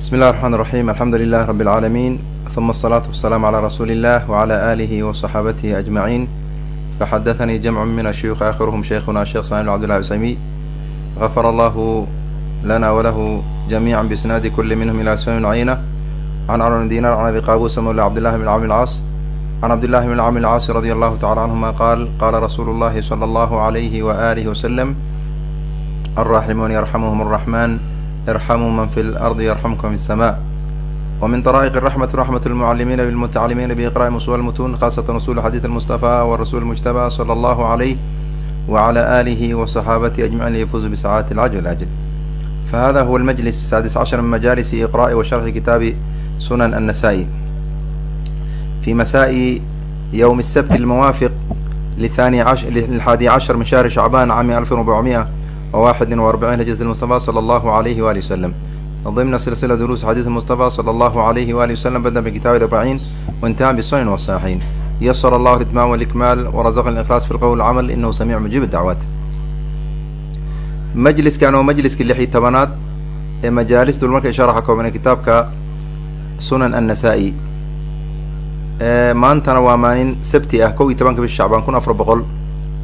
bismi illahi raxmaan raxiim alxamdu lilahi rabbi alcaalamiin huma asalaatu wasalaamu calaa rasuuli illah wacalaa aalihi wa saxaabatihi ajmaciin faxadatanii jamcu min ashuyuuqi aakhiruhum sheikhuna sheekh ismail bn cbdillahi gafara allahu lana walahu jamiica biisnaadi kuli minhum ila sunan cayna can cmr bn can abi qaabuusa mawla cabdillahi bn camr lcaas can cabdillahi bn camr lcaasi radia allahu tacala canhuma qaal qaala rasuulu llahi sala allahu alayhi wa wasalam alraaximuun yarxamuhum araxmaan irxamuu man fi lardi yarxamkum isama wmin daraa'iq raxmat raxmat lmucalimiina bilmutacalimiina biiqra'i usul lmutuun khasatan usul xadiid almustafa warasuul mujtabaa sala allahu alayh wala alihi wصaxaabatihi ajmaciin liyafuuzu bisacaati alcajl ajl fahada huwa almajlis saadis cashar min majalisi iqra'i wa sharxi kitaabi sunan annasa'i. Fi masaa'i ywm اsabt almuwaafiq lihani lxaadi min shahri shacbaan cami alfin rubacmia وواحد وأربعين هجرة المصطفى صلى الله عليه وآله وسلم ضمن سلسلة دروس حديث المصطفى صلى الله عليه وآله وسلم بدأ بكتاب الأربعين وانتهى بالسنن والصحيحين يسر الله الإتمام والإكمال ورزقنا الإخلاص في القول والعمل إنه سميع مجيب الدعوات majliskan oo majliskii lix iyo tobanaad ee majaalis dulmarka sharaxa koobana kitaabka sunan annasa-i maantana waa maalin sabti ah kow iyo tobanka bisha shacbaan kun afar boqol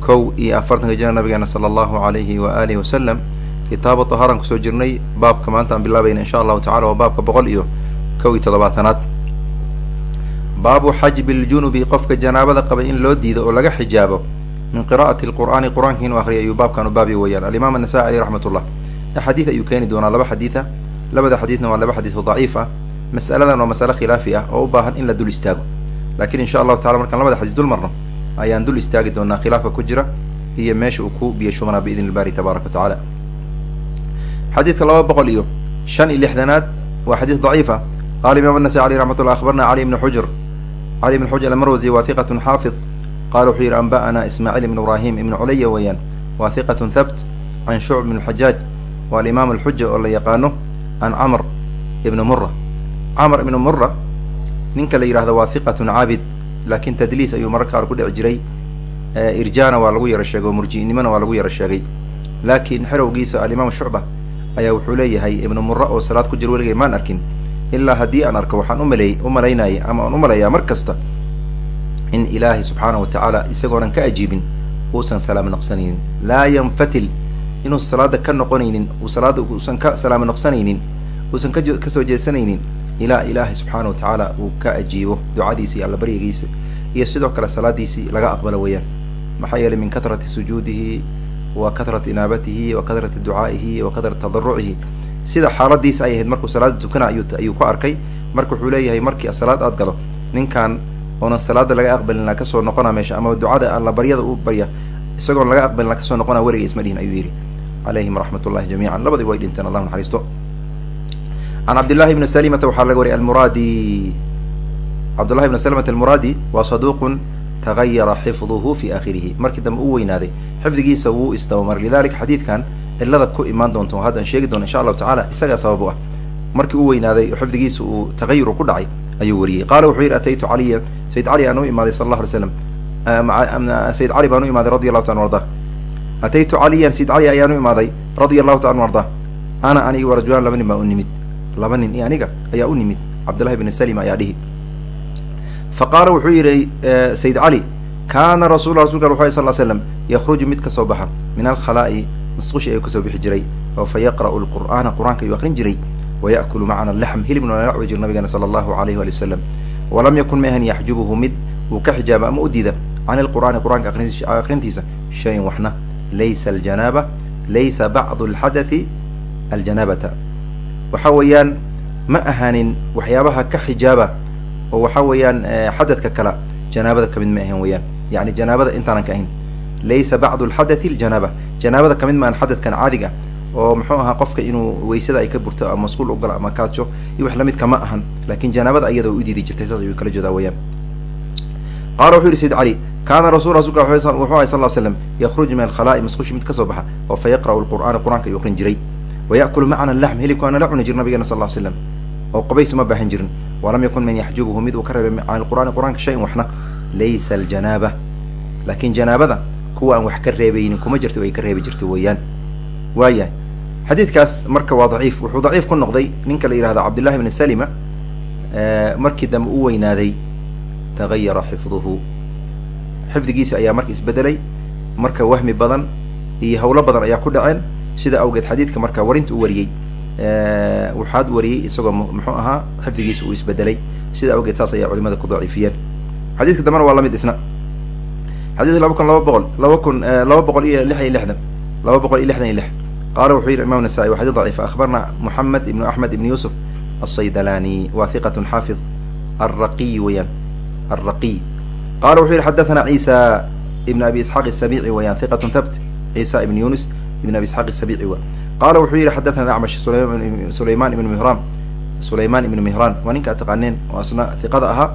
kow iyo afartanka jira nabigeena sala allahu alayhi wa alihi wasalam kitaaba taharan ku soo jirnay baabka maanta aan bilaabayna insha allahu tacala waa baabka boqol iyo kow iyo toddobaatanaad. Baabu xajbi ljunubi qofka janaabada qaba in loo diido oo laga xijaabo min qira'ati lqur'aani qur'aanka inuu akriya ayuu baabkan u baabi weeyaan alimaam anasai aleyh raxmat ullah xadiid ayuu keeni doonaa laba xadiida. Labada xadiidna waa laba xadiid oo daciif ah. Mas'aladan waa masale khilaafi ah oo u baahan in la dul istaago. Lakiin insha allahu tacala markaan labada xadiis dul marno ayaan dul istaagi doonaa khilaafka ku jira. Iyo meesha uu ku biyo shubanaa biidn ilbari tabaaraka wa tacaala. Xadiidka laba boqol iyo shan iyo lixdanaad waa xadiis daciif ah. Qaala imaam anasai aleyh raxmat ullah akhbarna cali ibni xujr cali ibn xujr almarwasi wa hiqatun xaafid. Qala wuxuu yidhi anba'ana ismaaciil ibn ibrahim ibn culaya weeyaan. Wa hiqatun thabt can shucb ibn xajaaj waa alimaam alxuja oo la yaqaano can camr ibni mura camr ibni mura ninka la yidhahdo waa caabid laakin tadliis ayuu mararka qaar ku dhici jiray. Irjaana waa lagu yaro sheegay oo murji'nimona waa lagu yaro sheegay. Laakiin xerowgiisa alimaam shucba ayaa wuxuu leeyahay ibnu mura oo salaad ku jira weligay maan arkin ilaa haddii aan arko waxaan umaleey u malaynaya ama aan u malayaa mar kasta in ilaahay subxaana wa tacaala isagoonan ka ajiibin uusan salaamo noqsanaynin. Laa yanfatil inuusan salaada ka noqonaynin uu salaada uusan ka salaamo noqsanaynin uusan ka ka soo jeesanaynin ilaa ilaahay subxaana wa tacaala uu ka ajiibo ducadiisa iyo allabaryigiisa iyo sidoo kale salaadiisii laga aqbalo weeyaan. Maxaa yeelay min katrati sujuudihi wa katrati inaabatihi wa katrati ducaa'ihi wa katrati tadarucihi sida xaaladiisa ay ahayd markuu salaada tukana ayuu ku arkay marka wuxuu leeyahay markii salaad aad galo ninkan oonan salaada laga aqbalin ka soo noqona meesha ama ducada alla baryada u barya isagoon laga aqbalin ka soo noqona weliga isma dhihin ayuu yidhi. Calayhim raxmat ullahi jamiican. Labadii way dhinteen allah naxariisto can cabdillahi bni salimata waxaa laga wariyay almuraadi cabdullahi bni salimata almuraadi waa saduuqun tagayara xifduhu fi aakhirihi markii dambe u weynaaday xifdigiisa wuu isdabamaray lidalika xadiidkan cilada ku imaan doonto haddaan sheegi doono insha allahu tacala isagaa sabab u ah markii u weynaaday oo xifdigiisa uu tagayur ku dhacay ayuu wariyey qaala wuxuu yidhi ataytu caliyan sayid cali aan u imaaday sala allah alay slam sayid cali baan u imaaday radi allahu taala arda ataytu caliyan sayid cali ayaan u imaaday radia allahu taala arda ana aniga wa rajulaan laba nin baa u nimid laba nin iyo aniga ayaa u nimid cabdullahi bni salima ayaa dhihi. Fa qaala wuxuu yidhi sayid cali kaana rasul rasulka wuxu sal slam yakruju mid ka soo baxa min alkhalaa'i masqushi ayuu ka soo bixi jiray oo fa yaqra'u lqur'aana qur'aanka ayuu akrin jiray waya'kulu macana laxm hilibna waa nala jir nabigeena sala allahu alayh wali wasalam walam yakun ma yaxjubuhu mid uu ka xijaaba ama u diida can ilqur'aani qur'aanka akrintiisa shayin waxna laysa aljanaaba laysa bacdu alxadathi aljanaabata waxa weeyaan ma ahaanin waxyaabaha ka xijaaba oo waxa weeyaan xadadka kala janaabada ka mid ma ahan weeyaan. Yani janaabada intaanan ka ahayn. Laysa bacdu alxadathi aljanaaba janaabada ka mid maan xadadkan caadiga oo muxuu ahaa qofka inuu weysada ay ka burto ama masquul u ama kaajo iyo wax lamidka ma ahan. Lakin janaabada iyada u diidi jirtay saas ayuu kala jeedaa weyaan qaala wuxuu yihi sayid cali kaana rasul rasulka wuxuu ahay sal l slam yakruj min alkhalaa'i masqushi mid ka soo baxa oo fa yaqra'u lqur'aana qur'aanka ayuu akrin jiray waya'kulu macana laxm hilibka waana la cuni jir nabigeena sal slam oo qabays uma baahan jirin walam yakun man yaxjubuhu mid uu ka reebay can lqur'aani qur'aanka shayin waxna laysa aljanaaba laakiin janaabada kuwa aan wax ka reebaynin kuma jirta ay ka reebi jirto weeyaan waayahay xadiidkaas marka waa daciif wuxuu daciif ku noqday ninka la yihahdo cabdillahi bni salima markii dambe u weynaaday tagayara xifduhu xifdigiisa ayaa marka isbedelay marka wahmi badan iyo hawlo badan ayaa ku dhaceen sida awgeed xadiidka marka warinta u wariyey waxaad wariyey isagoo muxuu ahaa xifdigiisa uu isbedelay. Sida awgeed saas ayaa culimada ku daciifiyeen. Xadiidka dambana waa la mid isna. Xadidka laba kun laba boqol laba kun laba boqol iyo lix iyo lixdan. Laba boqol iyo lixdan iyo lix. Qaala wuxuu yihi imam nasaa-i wa xadid daciif ahbarna moxamed ibnu axmed ibn yuusuf asaydalani wa hiqat xaafid alraqiy weyaan alraqiy qala wuxuu yihi xadathana ciisa ibn abi isxaaq isamici weyaan hiqat tabt ciisa ibn yunis ibn abi isxaaq sabici wa. Qaala wuxuu yihi xadathana acmash sulayman ibn mihran. Sulayman ibn mihran waa ninka a taqaaneen oo asna hiqada ahaa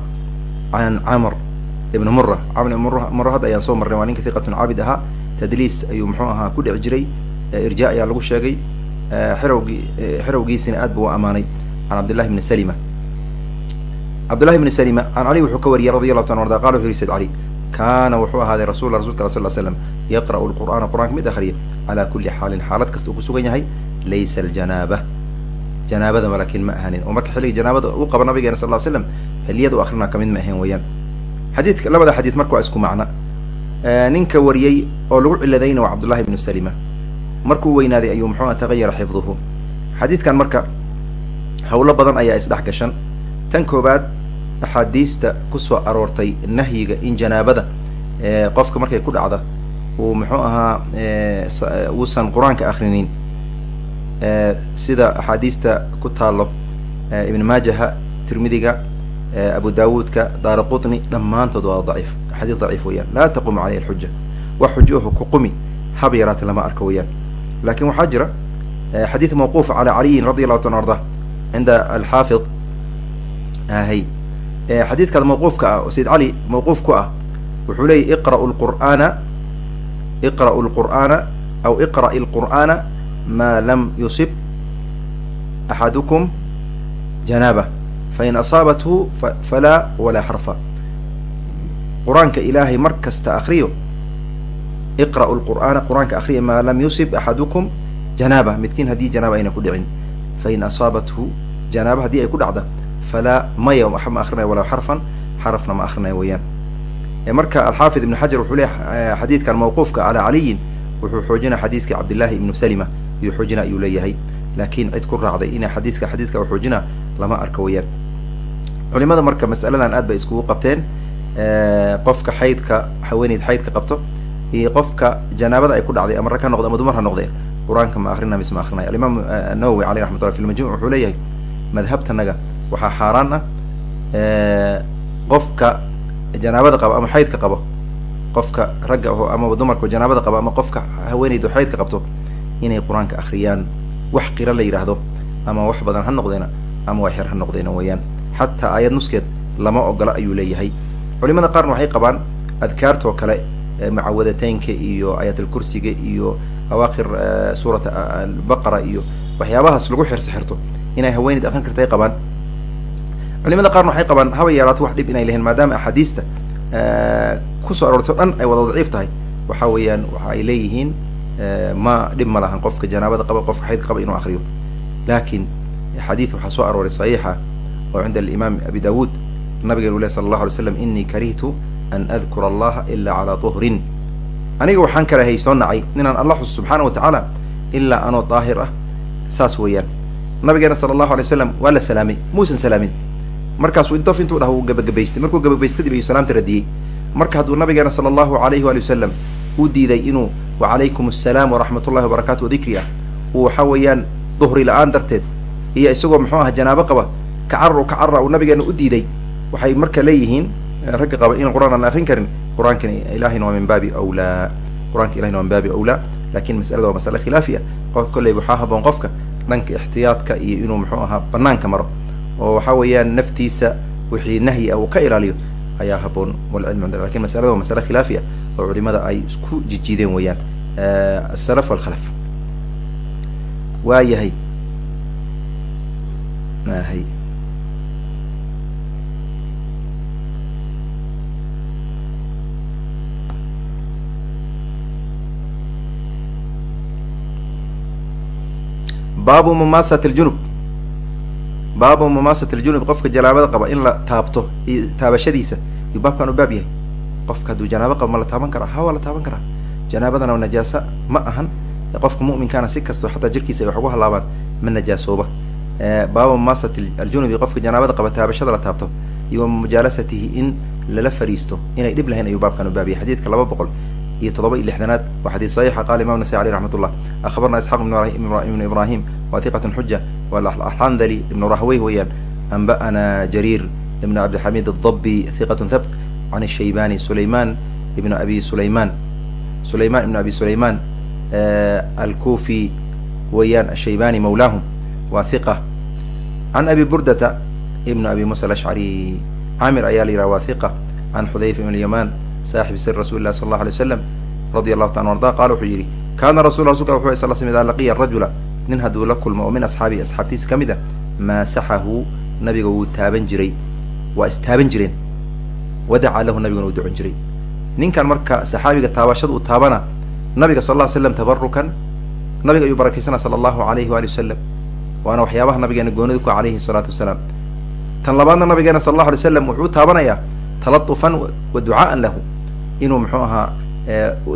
an camr ibn mura camr ibn mura hadda ayaan soo marnay waa ninka thiqatun cabid ahaa tadliis ayuu muxuu ahaa ku dhici jiray irja ayaa lagu sheegay xirowgii xerowgiisina aad bu u amaanay an cabdillahi bni salima. Cabdillahi bni salima an cali wuxuu ka wariyay radi allahu ta arda qala wuxu yhi sayd cali kaana wuxuu ahaaday rasul rasul ka sal slam yaqra'u lqur'aana qur'aanka mid akriya calaa kulli xaalin xaalad kasta uu kusugan yahay laysa aljanaaba. Janaabadaba laakiin ma ahanin oo marka xilliga janaabada u qaba nabigeena sal ly slam xilliyada u akrina ka mid ma ahayn weeyaan. Xadiidka labada xadiid marka waa isku macna ninka wariyey oo lagu ciladayna waa cabdullahi ibnu salima. Markuu weynaaday ayuu muxuuha tagayara xifduhu. Xadiidkan marka hawlo badan ayaa isdhexgashan tan koobaad axaadiista ku soo aroortay nahyiga in janaabada qofka markay ku dhacda uu muxuu ahaa uusan qur'aanka akrinin sida axaadiista ku taalo ibn maajaha tirmidiga abu daawuudka daara qutni dhammaantood waa daciif xadiis daciif weeyaan. Laa taqumu caleyhi alxuja wax xujuuhu ku qumi haba yaraata lama arka weeyaan. Lakin waxaa jira xadiid mawquuf calaa caliyin radi allahu ta arda cinda alxaafid hay xadiidkaas mawquufka ah oo sayid cali mawquuf ku ah wuxuu leeyay iqra'u lqur'aana iqra'u lqur'aana aw iqra'i lqur'aana maa lam yusib axadukum janaaba. Fain asaabathu falaa walaa xarfa qur'aanka ilaahay mar kasta akriyo iqra'u lqur'aana qur'aanka akriya maa lam yusib axadukum janaaba. Midkiin haddii janaaba ayna ku dhicin. Fain asaabathu janaaba haddii ay ku dhacda falaa maya wax ma akrinaya walaa xarfan xarafna ma akrinaya weeyaan marka alxaafid ibn xajar wuxuu leeyahay xadiidkan mawquufka calaa caliyin wuxuu xoojinaya xadiiska cabdillahi ibnu salima iyuu xoojina ayuu leeyahay laakiin cid ku raacday ina xadiiska xadiidka u xoojina lama arka weeyaan culimada marka masaladan aad bay iskugu qabteen qofka xaydka haweeneyd xaydka qabto iyo qofka janaabada ay ku dhacday ama rag ha noqde ama dumar ha noqdee qur'aanka ma akrina mise ma akrinaya alimaam nawowi aleyh raxmat ullah fi lmajmuc wuxuu leeyahay madhabtanaga waxaa xaaraan ah qofka janaabada qaba ama xaydka qabo qofka ragga aho amaba dumarka janaabada qaba ama qofka haweeneyda xaydka qabto inay qur'aanka akriyaan wax qira la yidhaahdo ama wax badan ha noqdeena ama wax yar ha noqdeena weeyaan. Xataa aayad nuskeed lama ogola ayuu leeyahay. Culimada qaarna waxay qabaan adkaartoo kale mucawadateynka iyo aayatalkursiga iyo awaakir suurat albaqara iyo waxyaabahaas lagu xirso xirto. Inay haweeneyd akrin karta ay qabaan culimada qaarna waxay qabaan haba yaraato wax dhib inay lehiin maadaama axaadiista ku soo aroortay o dhan ay wada daciif tahay. Waxa weeyaan waxa ay leeyihiin ma dhib ma lahan qofka janaabada qaba qofka xaydka qaba inuu akriyo laakiin xadiid waxaa soo arooray saxiixa oo cinda alimaam abi dawuud nabigeenu leh sala allahu alay slam inii karihtu an adkura allaha ila calaa tuhrin. Aniga waxaan kala hay soo nacay inaan alla xuso subxaana wa tacaala ilaa anoo daahir ah. Saas weeyaan. Nabigeena sala allahu alay wasalam waa la salaamay muusan salaamin markaasuu intof intuu dhaha uu gabagabaystay. Markuu gabagabaystay kadib ayuu salaamta radiyey marka hadduu nabigeena sala allahu alayhi waali wasalam u diiday inuu wacalaykum assalaam waraxmat ullahi wabarakatu dikri ah uu waxa weeyaan duhri la'aan darteed iyo isagoo muxuu aha janaabo qaba kacarar u kacarra uu nabigeena u diiday waxay marka leeyihiin ragga qaba in qur'aan aan akrin karin qur'aankani ilahina waa min baabi awlaa. Qur'aanka ilahina waa min baabi awlaa. Lakin masalada waa masale khilaafi ah qof kolley waxaa haboon qofka dhanka ixtiyaadka iyo inuu muxuu ahaa banaanka maro oo waxa weeyaan naftiisa wixii nahyi ah uu ka ilaaliyo ayaa haboon walcilmu cinda laakiin masalada waa masale khilaafi ah oo culimada ay isku jijiideen weeyaan. Asalaf walkhalaf waa yahay mahay baabu mumaasat ljunub baabu mumaasat ljunub qofka janaabada qaba in la taabto taabashadiisa yuu baabkan u baab yahay. Qofka hadduu janaabo qabo ma la taaban karaa? Ha waa la taaban karaa. Janaabadana najaasa ma ahan. Qofka mu'minkaana si kastoo xataa jirkiisa ay wax ugu halaabaan ma najaasooba. Baabu mumaasat aljunubi qofka janaabada qaba taabashada la taabto iyo mujaalasatihi in lala fariisto inay dhib lahayn ayuu baabkan u baab xadiidka laba boqol iyo todoba iyo lixdanaad waa xadiis saxiixa. Qaala imam nasai aleyh raxmat ullah akhbarna isxaaq ibnu ibrahim wa hiqatun xuja walxandali ibnu rahwey weeyaan anba'ana jariir ibn cabdixamid adabbi hiqatun thabt can shaybani sulayman ibn abi sulayman sulayman ibn abi sulayman alkufi weeyaan ashaybani mawlaahum waa hiqa can abi burdata ibn abi musa alashcari camir ayaa la yidhaha waa hiqa can xudayfa ibn lyaman saaxib sir rasuli lah sal allahu alay waslam radi allahu taala arda qala wuxuu yidhi kaana rasul rasulka wuxu sal sl ida laqiya rajula nin hadduu la kulmo oo min asxaabihi asxaabtiisa ka mid a maasaxahu nabiga wuu taaban jiray. Waa istaaban jireen. Wadacaa lahu nabiguna uu ducon jiray. Ninkan marka saxaabiga taabashada uu taabana nabiga sal lla ly slam tabarukan nabiga ayuu barakaysana sala allahu alayhi waali wasalam waana waxyaabaha nabigeena goonida ku alayhi salaatu wasalaam tan labaadna nabigeena sal allahu alay slam wuxuu taabanayaa talatufan wa ducaaan lahu. Inuu muxuu ahaa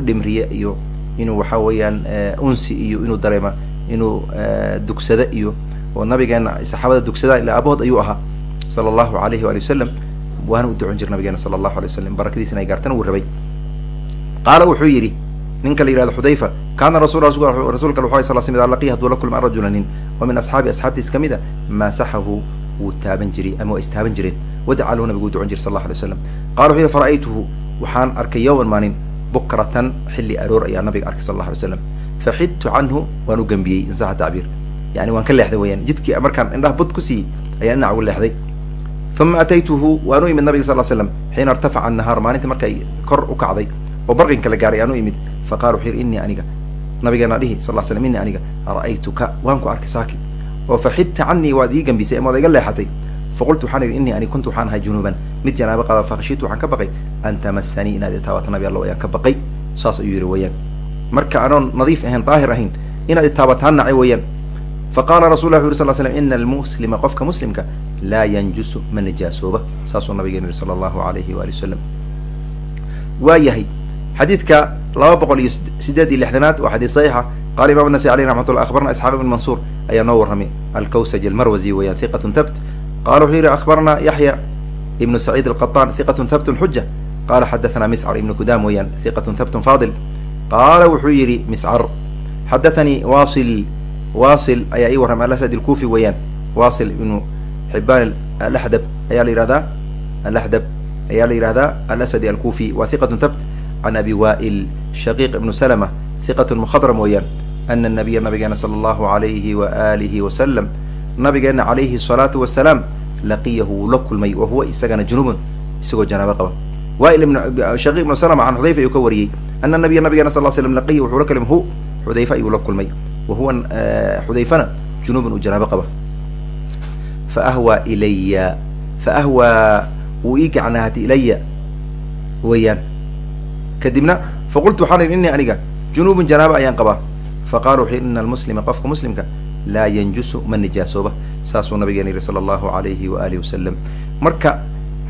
dhimriye iyo inuu waxa weeyaan unsi iyo inuu dareema inuu dugsada iyo oo nabigeena saxaabada dugsadaan ilaa aabahood ayuu ahaa sala allahu alayhi waali wasalam waana u ducon jir nabigeena sala allahu alay wasalam barakadiisina ay gaartana wuu rabay. Qaala wuxuu yidhi ninka la yihahdo xudayfa kaana rasuulka wuxu sal sl ida laqiya haduu la kulma rajula nin oo min asxaabi asxaabtiis ka mid a maasaxahu wuu taaban jiray ama waa istaaban jireen. Wadaca lahu u ducon jir sal allahu alay slam qala wuxuu yihi fara'aytuhu waxaan arkay yowman maalin bukratan xilli aroor ayaa nabiga arkay sal allahu alay slam faxidtu canhu waan u gambiyey insaxa tacbiir yani waan ka leexday weyaan jidkii markaan indhaha bud ku siiyey ayaan dhinac uga leexday uma ataytuhu waan u imid nabiga sal slam xiina irtafaca annahaar maalintii markay kor u kacday oo barqinka la gaaray aan u imid faqala wuxuu yidhi innii aniga nabigeena dhihi sal slam innii aniga ra'aytuka waan ku arkay saaki oo faxidta canii waad ii gambisay ama waad iga leexatay faqultu waxaan idhi innii ani kuntu waxaan ahay junuuban mid janaabo qaba fakhashitu waxaan ka baqay an tamasanii inaad itaabato nabi allo ayaan ka baqay saas ayuu yidhi weeyaan marka anoon nadiif ahayn daahir ahayn inaad itaabataan nacay weeyaan. Faqala rasul lah uri sal slam ina almuslima qofka muslimka laa yanjusu ma nijaasooba saasuu nabigeena yihi sala allahu alayhi waali wasalam waa xadiidka laba boqol iyo sideed iyo lixdanaad waa xadiis saxiixa. Qala imam nasai aleyh raxmat ullah akhbarna isxaaq ibn mansuur ayaa noo warramay. Alkawsaj almarwazi weeyaan hiqatun thabt. Qala wuxuu yihi akhbarna yaxya ibnu saciid alqaطan hiqatun thabtun xuja qala xadathana miscar ibnu kudam weeyaan hiqatun thabtun fadil qaala wuxuu yidhi miscar xadathanii wasil wasil ayaa ii warramay alasad alkufi weeyaan wasil ibnu xibaan alaxdab ayaa la yihahdaa alaxdab ayaa la yihahdaa alasadi alkufi wa hiqatun thabt can abi wa'il shaqiiq ibnu salma hiqatun mukhadram weeyaan ana nabiya nabigeena sala allahu alayhi wa alihi wasalam nabigeena calayhi asalaatu wasalaam laqiyahu wuu la kulmay wa huwa isagana junubun isagoo janaabo qaba ibn shaqiiq ibnu salma can xudayfa ayuu ka wariyey ana nabiya nabigeena sal slam laqiya wuxuu la kulmay hu xudayfa ayuu la kulmay. Wa huwa xudayfana junubun uu janaabo qaba. Fa ahwaa ilaya fa ahwaa wuu ii gacnaatay ilaya weeyaan. Kadibna faqultu waxaan idhi innii aniga junubun janaaba ayaan qabaa. Faqala wuxuu ina almuslima qofka muslimka laa yanjusu ma nijaasooba. Saasuu nabigeena yihi sala allahu alayhi wa wasalam marka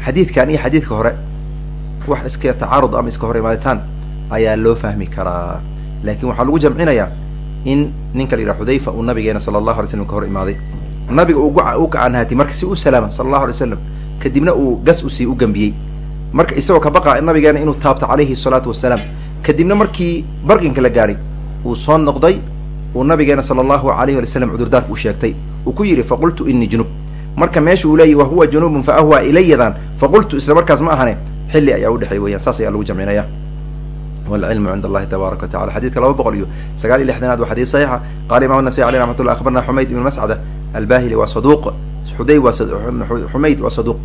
xadiidkan iyo xadiidka hore wax iska tacaarud ama iska hor imaaditaan ayaa loo fahmi karaa. Laakiin waxaa lagu jamcinayaa in ninka la yidhaha xudayfa uu nabigeena sala allahu alay slam ka hor imaaday. Nabiga uu u gacanhaatay marka si u salaama sala allahu alay slam kadibna uu gas u sii u gambiyey. Marka isagoo ka baqa nabigeena inuu taabto calayhi salaatu wasalaam kadibna markii barqinka la gaadhay uu soo noqday uu nabigeena sala allahu alayhi wali slam cudurdaarka u sheegtay. Uu ku yidhi faqultu inii junub. Marka meesha uu leeyahy wahuwa junubun fa ahwa ilayadan faqultu isla markaas ma ahane xilli ayaa udhexey weyaan saas ayaa lagu jamcinaya. Wlcilmu cind allahi tabaaraka wa tacala laba boqol iyo sagaal iyo lixdanaad waa xadiis saxiixa. Qala imam nasai aleyh raxmat llah xumayd ibn mascada albahili waa saduuq xuday waa xumayd waa saduuq.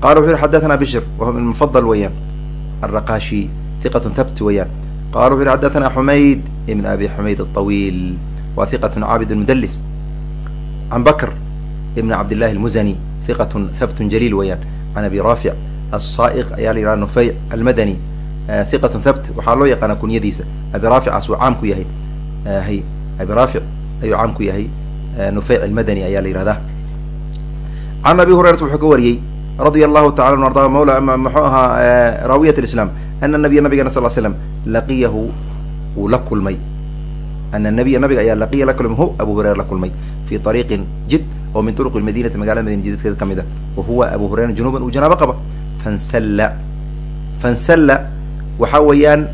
Qala wuxu yihi xadathana bishr wahuwa min mufadal weeyaan. Alraqashi hiqatun thabt weeyaan. Qala wuxu yihi xadathana xumayd ibn abi xumayd aطawiil wa hiqatun caabid mudlis can bakr ibn cabdillahi almuzani hiqatun thabtun jaliil weeyaan. Can abi raafic asaa'iq ayaa la yihahda nufeyc almadani hiqatun thabt waxaa loo yaqaana kunyadiisa. Abi raaficaas uu caam ku yahay hay abi raafic ayuu caam ku yahay nufeyc almadani ayaa la yihahdaa can abi hurayrata wuxuu ka wariyey radia allahu tacala an arda mawla muxuu ahaa raawiyat lislaam ana nabiya nabigana sal slam laqiyahu wuu la kulmay. Ana nabiya nabiga ayaa laqiya la kulmay hu abu hurayra la kulmay fi ariiqin jid oo min turuq lmadinati magalada madina jidadkeeda ka mid a wa huwa abu hurayra junuban uu janaabo qaba fansalla. Fansalla waxa weeyaan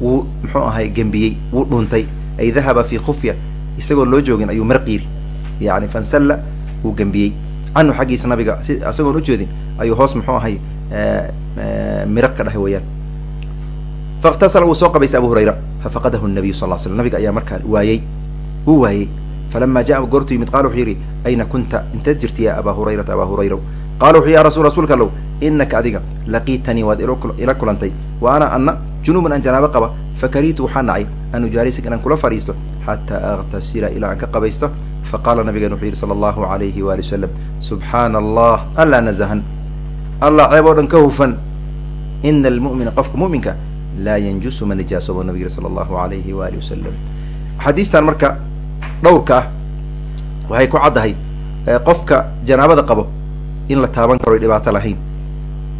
wuu muxuu ahay gembiyey wuu dhuntay. Ay dahaba fi khufya isagoon loo joogin ayuu marqiiri yani fansalla wuu gembiyey. Canhu xaggiisa nabiga si isagoon ujeedin ayuu hoos muxuu ahay miro ka dhahay weeyaan. Faiktasala wuu soo qabaystay abu hurayra fafaqadahu nabiyu sal slam nabiga ayaa markaa waayey wuu waayey. Falama jaa goortu yimid qala wuxuu yidhi ayna kunta? Intaad jirti ya abaa hurayrata abaa hurayra qala wuxuu ya rasul rasuulka allow inaka adiga laqiitanii waad ila kulantay. Wa ana ana junuuban aan janaabo qaba fakaritu waxaa nacay an ujaalisaka inaan kula fadhiisto xataa aktasila ilaa aan ka qabaysto. Faqala nabigan wuxuu yidhi sala allahu alayhi waali wasalam subxaana allah allaa nazahan allah ceeb oo dhan ka hufan. Ina almu'mina qofka mu'minka laa yanjusu ma nijaasobo nabig sala allahu alayhi waali wasalam xadiistan marka dhowrka ah waxay ku caddahay qofka janaabada qabo in la taaban karo dhibaato lahayn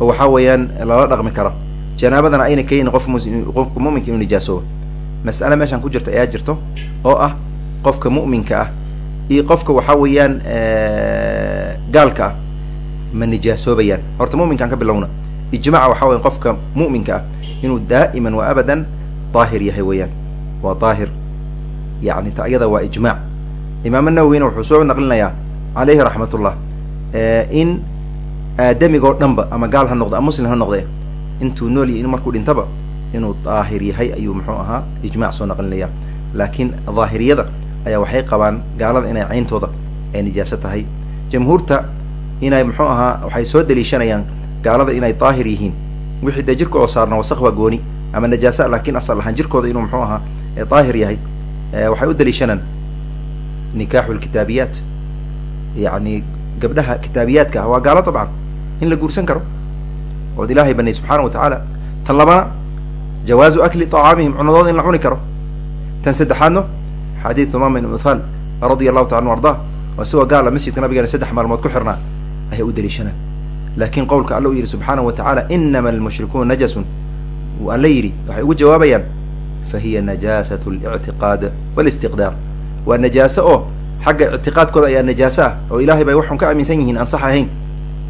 oo waxaa weeyaan lala dhaqmi karo. Janaabadana ayna keenin qof qofka mu'minka inuu nijaasoobo mas'ale meeshaan ku jirta ayaa jirto oo ah qofka mu'minka ah iyo qofka waxaa weeyaan gaalka ah. Ma nijaasoobayaan horta mu'minkaan ka bilowna. Ijmaca waxaa weya qofka mu'minka ah inuu daa'iman wa abadan daahir yahay weeyaan. Waa daahir. Yani ta iyada waa ijmac. Imaam nawowina wuxuu soo naqlinayaa caleyhi raxmatullah in aadamigoo dhanba ama gaal ha noqdo ama muslim ha noqde intuu nool yahy in markuu dhintaba inuu daahir yahay ayuu muxuu ahaa ijmac soo naqlinaya laakiin daahiriyada ayaa waxay qabaan gaalada inay cayntooda ay nijaaso tahay. Jamhuurta inay muxuu ahaa waxay soo daliishanayaan gaalada inay daahir yihiin. Wixii dee jirkooda saarna wasaq waa gooni ama najaasa laakiin asal ahaan jirkooda inuu muxuu ahaa daahir yahay waxay u daliishanaan nikaaxu lkitaabiyaat yani gabdhaha kitaabiyaadka ah. Waa gaalo dabcan in la guursan karo ood ilaahay banay subxaana wa tacaala tan labana jawaazu akli طacaamihim cunadooda in la cuni karo. Tan saddexaadno xadiid umama ibn uthal radia allahu taala anu ardaa oo isagoo gaala masjidka nabigeena saddex maalmood ku xirnaa ayaa u daliishanaan laakiin qowlka alla u yidhi subxaanahu wa tacaala inama almushrikuuna najasun. Uu alla yidhi waxay ugu jawaabayaan fa hiya najaasat lictiqaad walistiqdaar waa najaaso oo xagga ictiqaadkooda ayaa najaaso ah oo ilahay bay waxun ka aaminsan yihiin aan sax ahayn.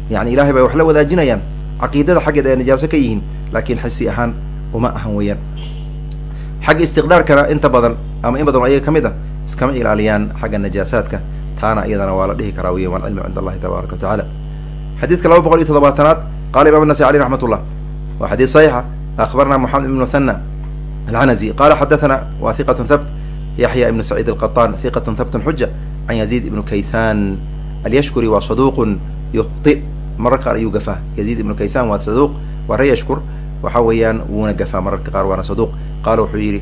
Yani ilahay bay wax la wadaajinayaan caqiidada xaggeed ayaa najaaso ka yihiin laakiin xisi ahaan uma ahan weeyaan. Xagga istiqdaarkana inta badan ama in badan ayaga ka mid ah iskama ilaaliyaan xagga najaasaadka taana iyadana waa la dhihi karaa weyan walcilmu cind allahi tabaaraka wa tacala xadiidka laba boqol iyo toddobaatanaad qala imam nasai aleyh raxmat ullah waa xadiid saxiixa akhbarna moxamed ibn muthana alcanazi qala xadathana wa hiqatun thabt yaxya ibnu saciid alqaطan hiqatun thabtun xuja can yaziid ibnu kaysan. Alyashkuri waa saduuqun yukhti mararka qaar ayuu gafaa. Yaziid ibnu kaysan waa saduuq waa re yashkur waxa weeyaan wuuna gafaa mararka qaar waana saduuq qaala wuxuu yidhi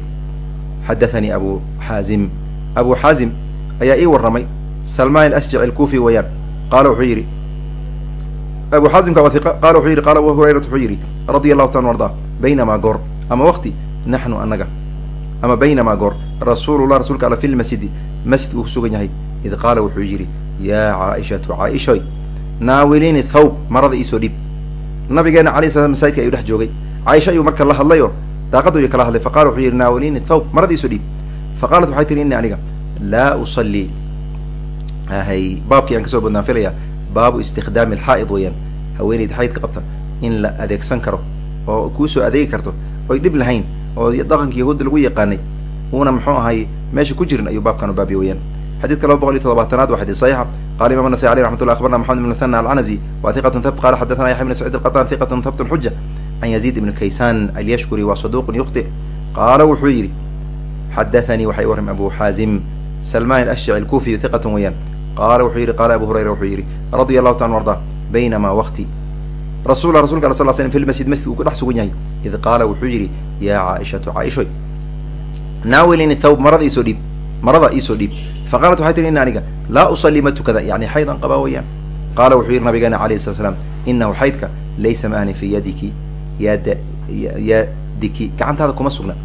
xadathanii abu xaazim abu xaazim ayaa ii warramay salmaan alasjaci alkufi weeyaan. Qaala wuxuu yidhi abu xaazimka waa qala wuxuu yidhi qala abu hurayrat wuxuu yidhi radia allahu taala ardaa baynamaa goor ama waqti naxnu anaga ama baynamaa goor rasuulullah rasuulka alla fi lmasjidi masjidka uu kusugan yahay id qaala wuxuu yidhi yaa caaishatu caaishoy naawiliini thawb marada iisoo dhib. Nabigeena alay sla masaajidka ayuu dhex joogay. Caaisha ayuu marka la hadlay oo daaqada ayuu kala hadlay faqala wuxuu yidhi naawiliini thawb marada iisoo dhib. Faqaalat waxay tihi ini aniga laa usallii hay baabkii aan ka soo badnaan filaya baabu istikdaami alxaa'id weeyaan. Haweeneyda xaydka qabta in la adeegsan karo oo kuusoo adeegi karto oy dhib lahayn oo dhaqankii yahuudda lagu yaqaanay uuna muxuu ahay meesha ku jirin ayuu baabkan u baabiya weyaan xadidka laba boqol iyo todobaatanaad waa xadid saxiixa qala imam nasai aleyh raxmat llah abarna maxamed ibn muthana alcanazi wa hiqatun thabt qala xadathana yaxya ibn sacid alqaطan hiqatun thabtun xuja can yaziid ibni kaysan alyashkuri wa saduqun yukhti. Qaala wuxuu yidhi xadathanii waxay warram abu xaazim salman alashjaci alkufiy hiqatun weeyaan. Qaala wuxuu yidhi qaala abu hurayra wuxuu yidhi radia allahu taala arda baynamaa waqti rasulla rasulka ala sal slm fi lmasjid masjid uu ku dhex sugan yahay. id qaala wuxuu yidhi yaa caaishatu caaishoy naawilini thawb marada iisoo dhiib marada iisoo dhiib faqaalat waxay tihi ina aniga laa usalli ma tukada xaydan qabaa weeyaan qaala wuxuu yidhi nabigeena alayh slat slam inahu xaydka laysa maani fi yadiki yada yadiki gacantaada kuma sugna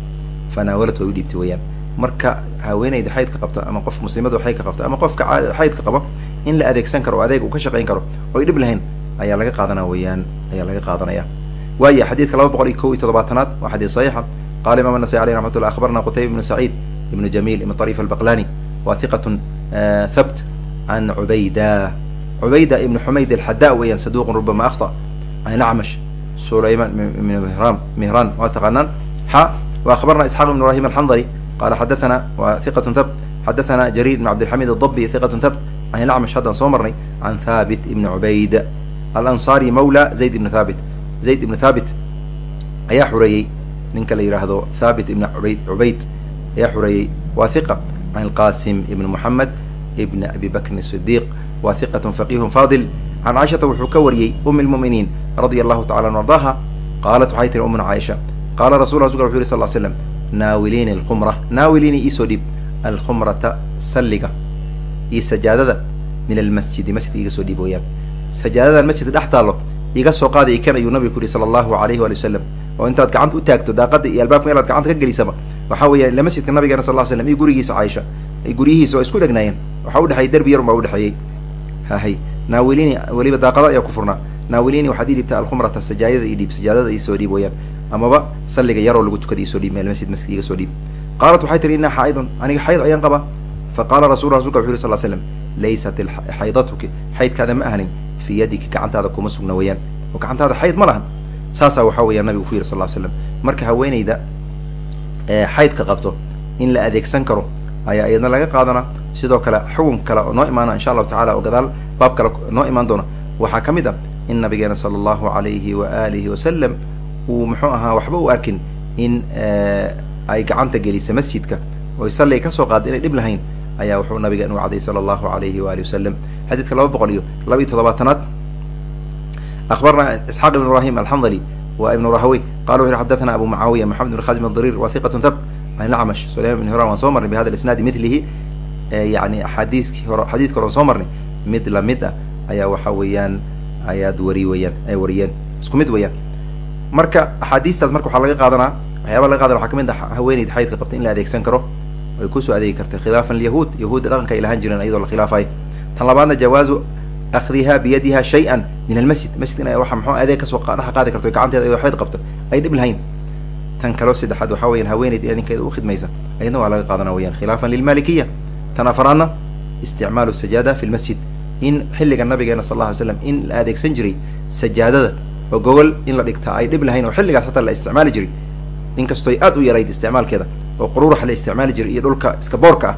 fanaawalat way u dhiibtay weeyaan marka haweeneyda xaydka qabta ama qof muslimadu xaydka qabta ama qofka xaydka qaba in la adeegsan karo o adeeg uu ka shaqayn karo oy dhib lahayn ayaa laga qaadana weyaan ayaa laga qaadanaya. Waay xadiidka laba boqol iyo ko iyo todobaatanaad waa xadiis saxiixa qala imam anasai aleh ramat ullah abarna ibnu saciid ibnu jamiil ibn arif albaqlani wa hiqatun eh, habt can cubayda. Cubayda ibn xumayd alxada weeyaan saduqun rubama ahta an acmash sulayman ibn mihran mihran waa taqaanaan. Xa waahbarna isxaq ibn ibrahim alxandari qala xadaana wa hiqatun habt xadaana jariir ibn cabdilxamid adabbi hiqatun habt an acmash haddaan soo marnay can thaabit ibni cubayd alanصari mawla zayd ibn thabit. Zayd ibn thabit ayaa xureeyey ninka la yidhaahdo thabit ibn ubayd cubayd ayaa xureeyey wa hiqa can qasim ibn moxamed ibn abi bakrin sidiq wa hiqatun faqihun fadil. Can caaishata wuxuu ka wariyey um lmuminiin radia allahu tacala an ardaha. Qaalat waxay tiri umuna caaisha qaala rasul rasulka wuxu yiri sal l slam naawiliini alkhumra naawiliini iisoo dhib alkhumrata salliga iyo sajaadada min almasjidi masjidka iga soo dhiib weyaan sajaadadan masjidka dhex taallo iga soo qaada i kan ayuu nabiga ku yihi sala allahu alayhi waali wasalam oo intaad gacanta u taagto daaqada iyo albaabka inaad gacanta ka gelisaba waxaa weeya ila masjidka nabigeena sal ll slam iyo gurigiisa caaisha guryihiisa waa isku dhegnaayeen. Waxaa udhexeeyay derbi yarun baa udhexeeyey hahay naawiliini weliba daaqada ayaa ku furnaa. Naawiliini waxaad ii dhiibtaa alkhumrata sajaayada ii dhiib sajaadada iisoo dhiib weyaan. Amaba salliga yaroo lagu tukada iisoo dhiib meel masjid masjid iga soo dhiib. Qaalat waxay tihi innaa xaaidun aniga xayd ayaan qabaa. Faqaala rasul rasulka wuxu yhi sal slam laysat xaydatuki xaydkaada ma ahanin fii yadiki gacantaada kuma sugna weyaan oo gacantaada xayd ma lahan saasaa waxaa weeyaa nabigu ku yidhi sal ly slam marka haweeneyda xaydka qabto in la adeegsan karo ayaa iyadna laga qaadanaa sidoo kale xugun kale oo noo imaana insha allahu tacala oo gadaal baab kale noo imaan doona waxaa ka mid ah in nabigeena sala allahu alayhi wa alihi wasalam uu muxuu ahaa waxba u arkin in ay gacanta gelisa masjidka oy salliga ka soo qaada inay dhib lahayn ayaa wuxuu nabiga u caday sala allahu alayhi waali wasalam xadiidka laba boqol iyo laba iyo toddobaatanaad. Akhbarna isxaaq ibn ibrahim alxandali wa ibnu rahawey qala wuxu xadathana abu mucaawiya maxamed ibn khazim adariir wa hiqatun thabt. Can ilacmash sulayman ibn hiran waan soo marnay bihada isnaadi milihi yani axaadiiskii hore xadiidka hore soo marnay. Mid la mid ah ayaa waxa weeyaan ayaad wari weyaan ay wariyeen. Isku mid weyaan marka axaadiistaas marka waxaa laga qaadanaa waxyaaba laga qaadana waxaa ka mid ah haweeneyda xaydka qabta in la adeegsan karo. Ay ku soo adeegi karta khilaafan lyahuud yahuudda dhaqanka ay lahaan jireen iyadoo la khilaafayo tan labaadna jawaazu akhdiha biyadiha shay-an min almasjid. Masjid in waxa muxuu adeeg ka soo dhex qaadi karto gacanteeda xayd qabta ay dhib lahayn. Tan kaloo saddexaad waxaa weyan haweeneyd ina ninkeeda u khidmaysa. Ayadna waa laga qaadana weyaan khilaafan lilmalikiya tan afaraadna isticmaalu sajaada fi lmasjid in xilliga nabigeena sal alla ly slam in la adeegsan jiray sajaadada oo gogol in la dhigta ay dhib lahayn oo xilligaas hataa la isticmaali jiray. Inkastoy aad u yarayd isticmaalkeeda oo quruurax la isticmaali jiray iyo dhulka iska boorka ah.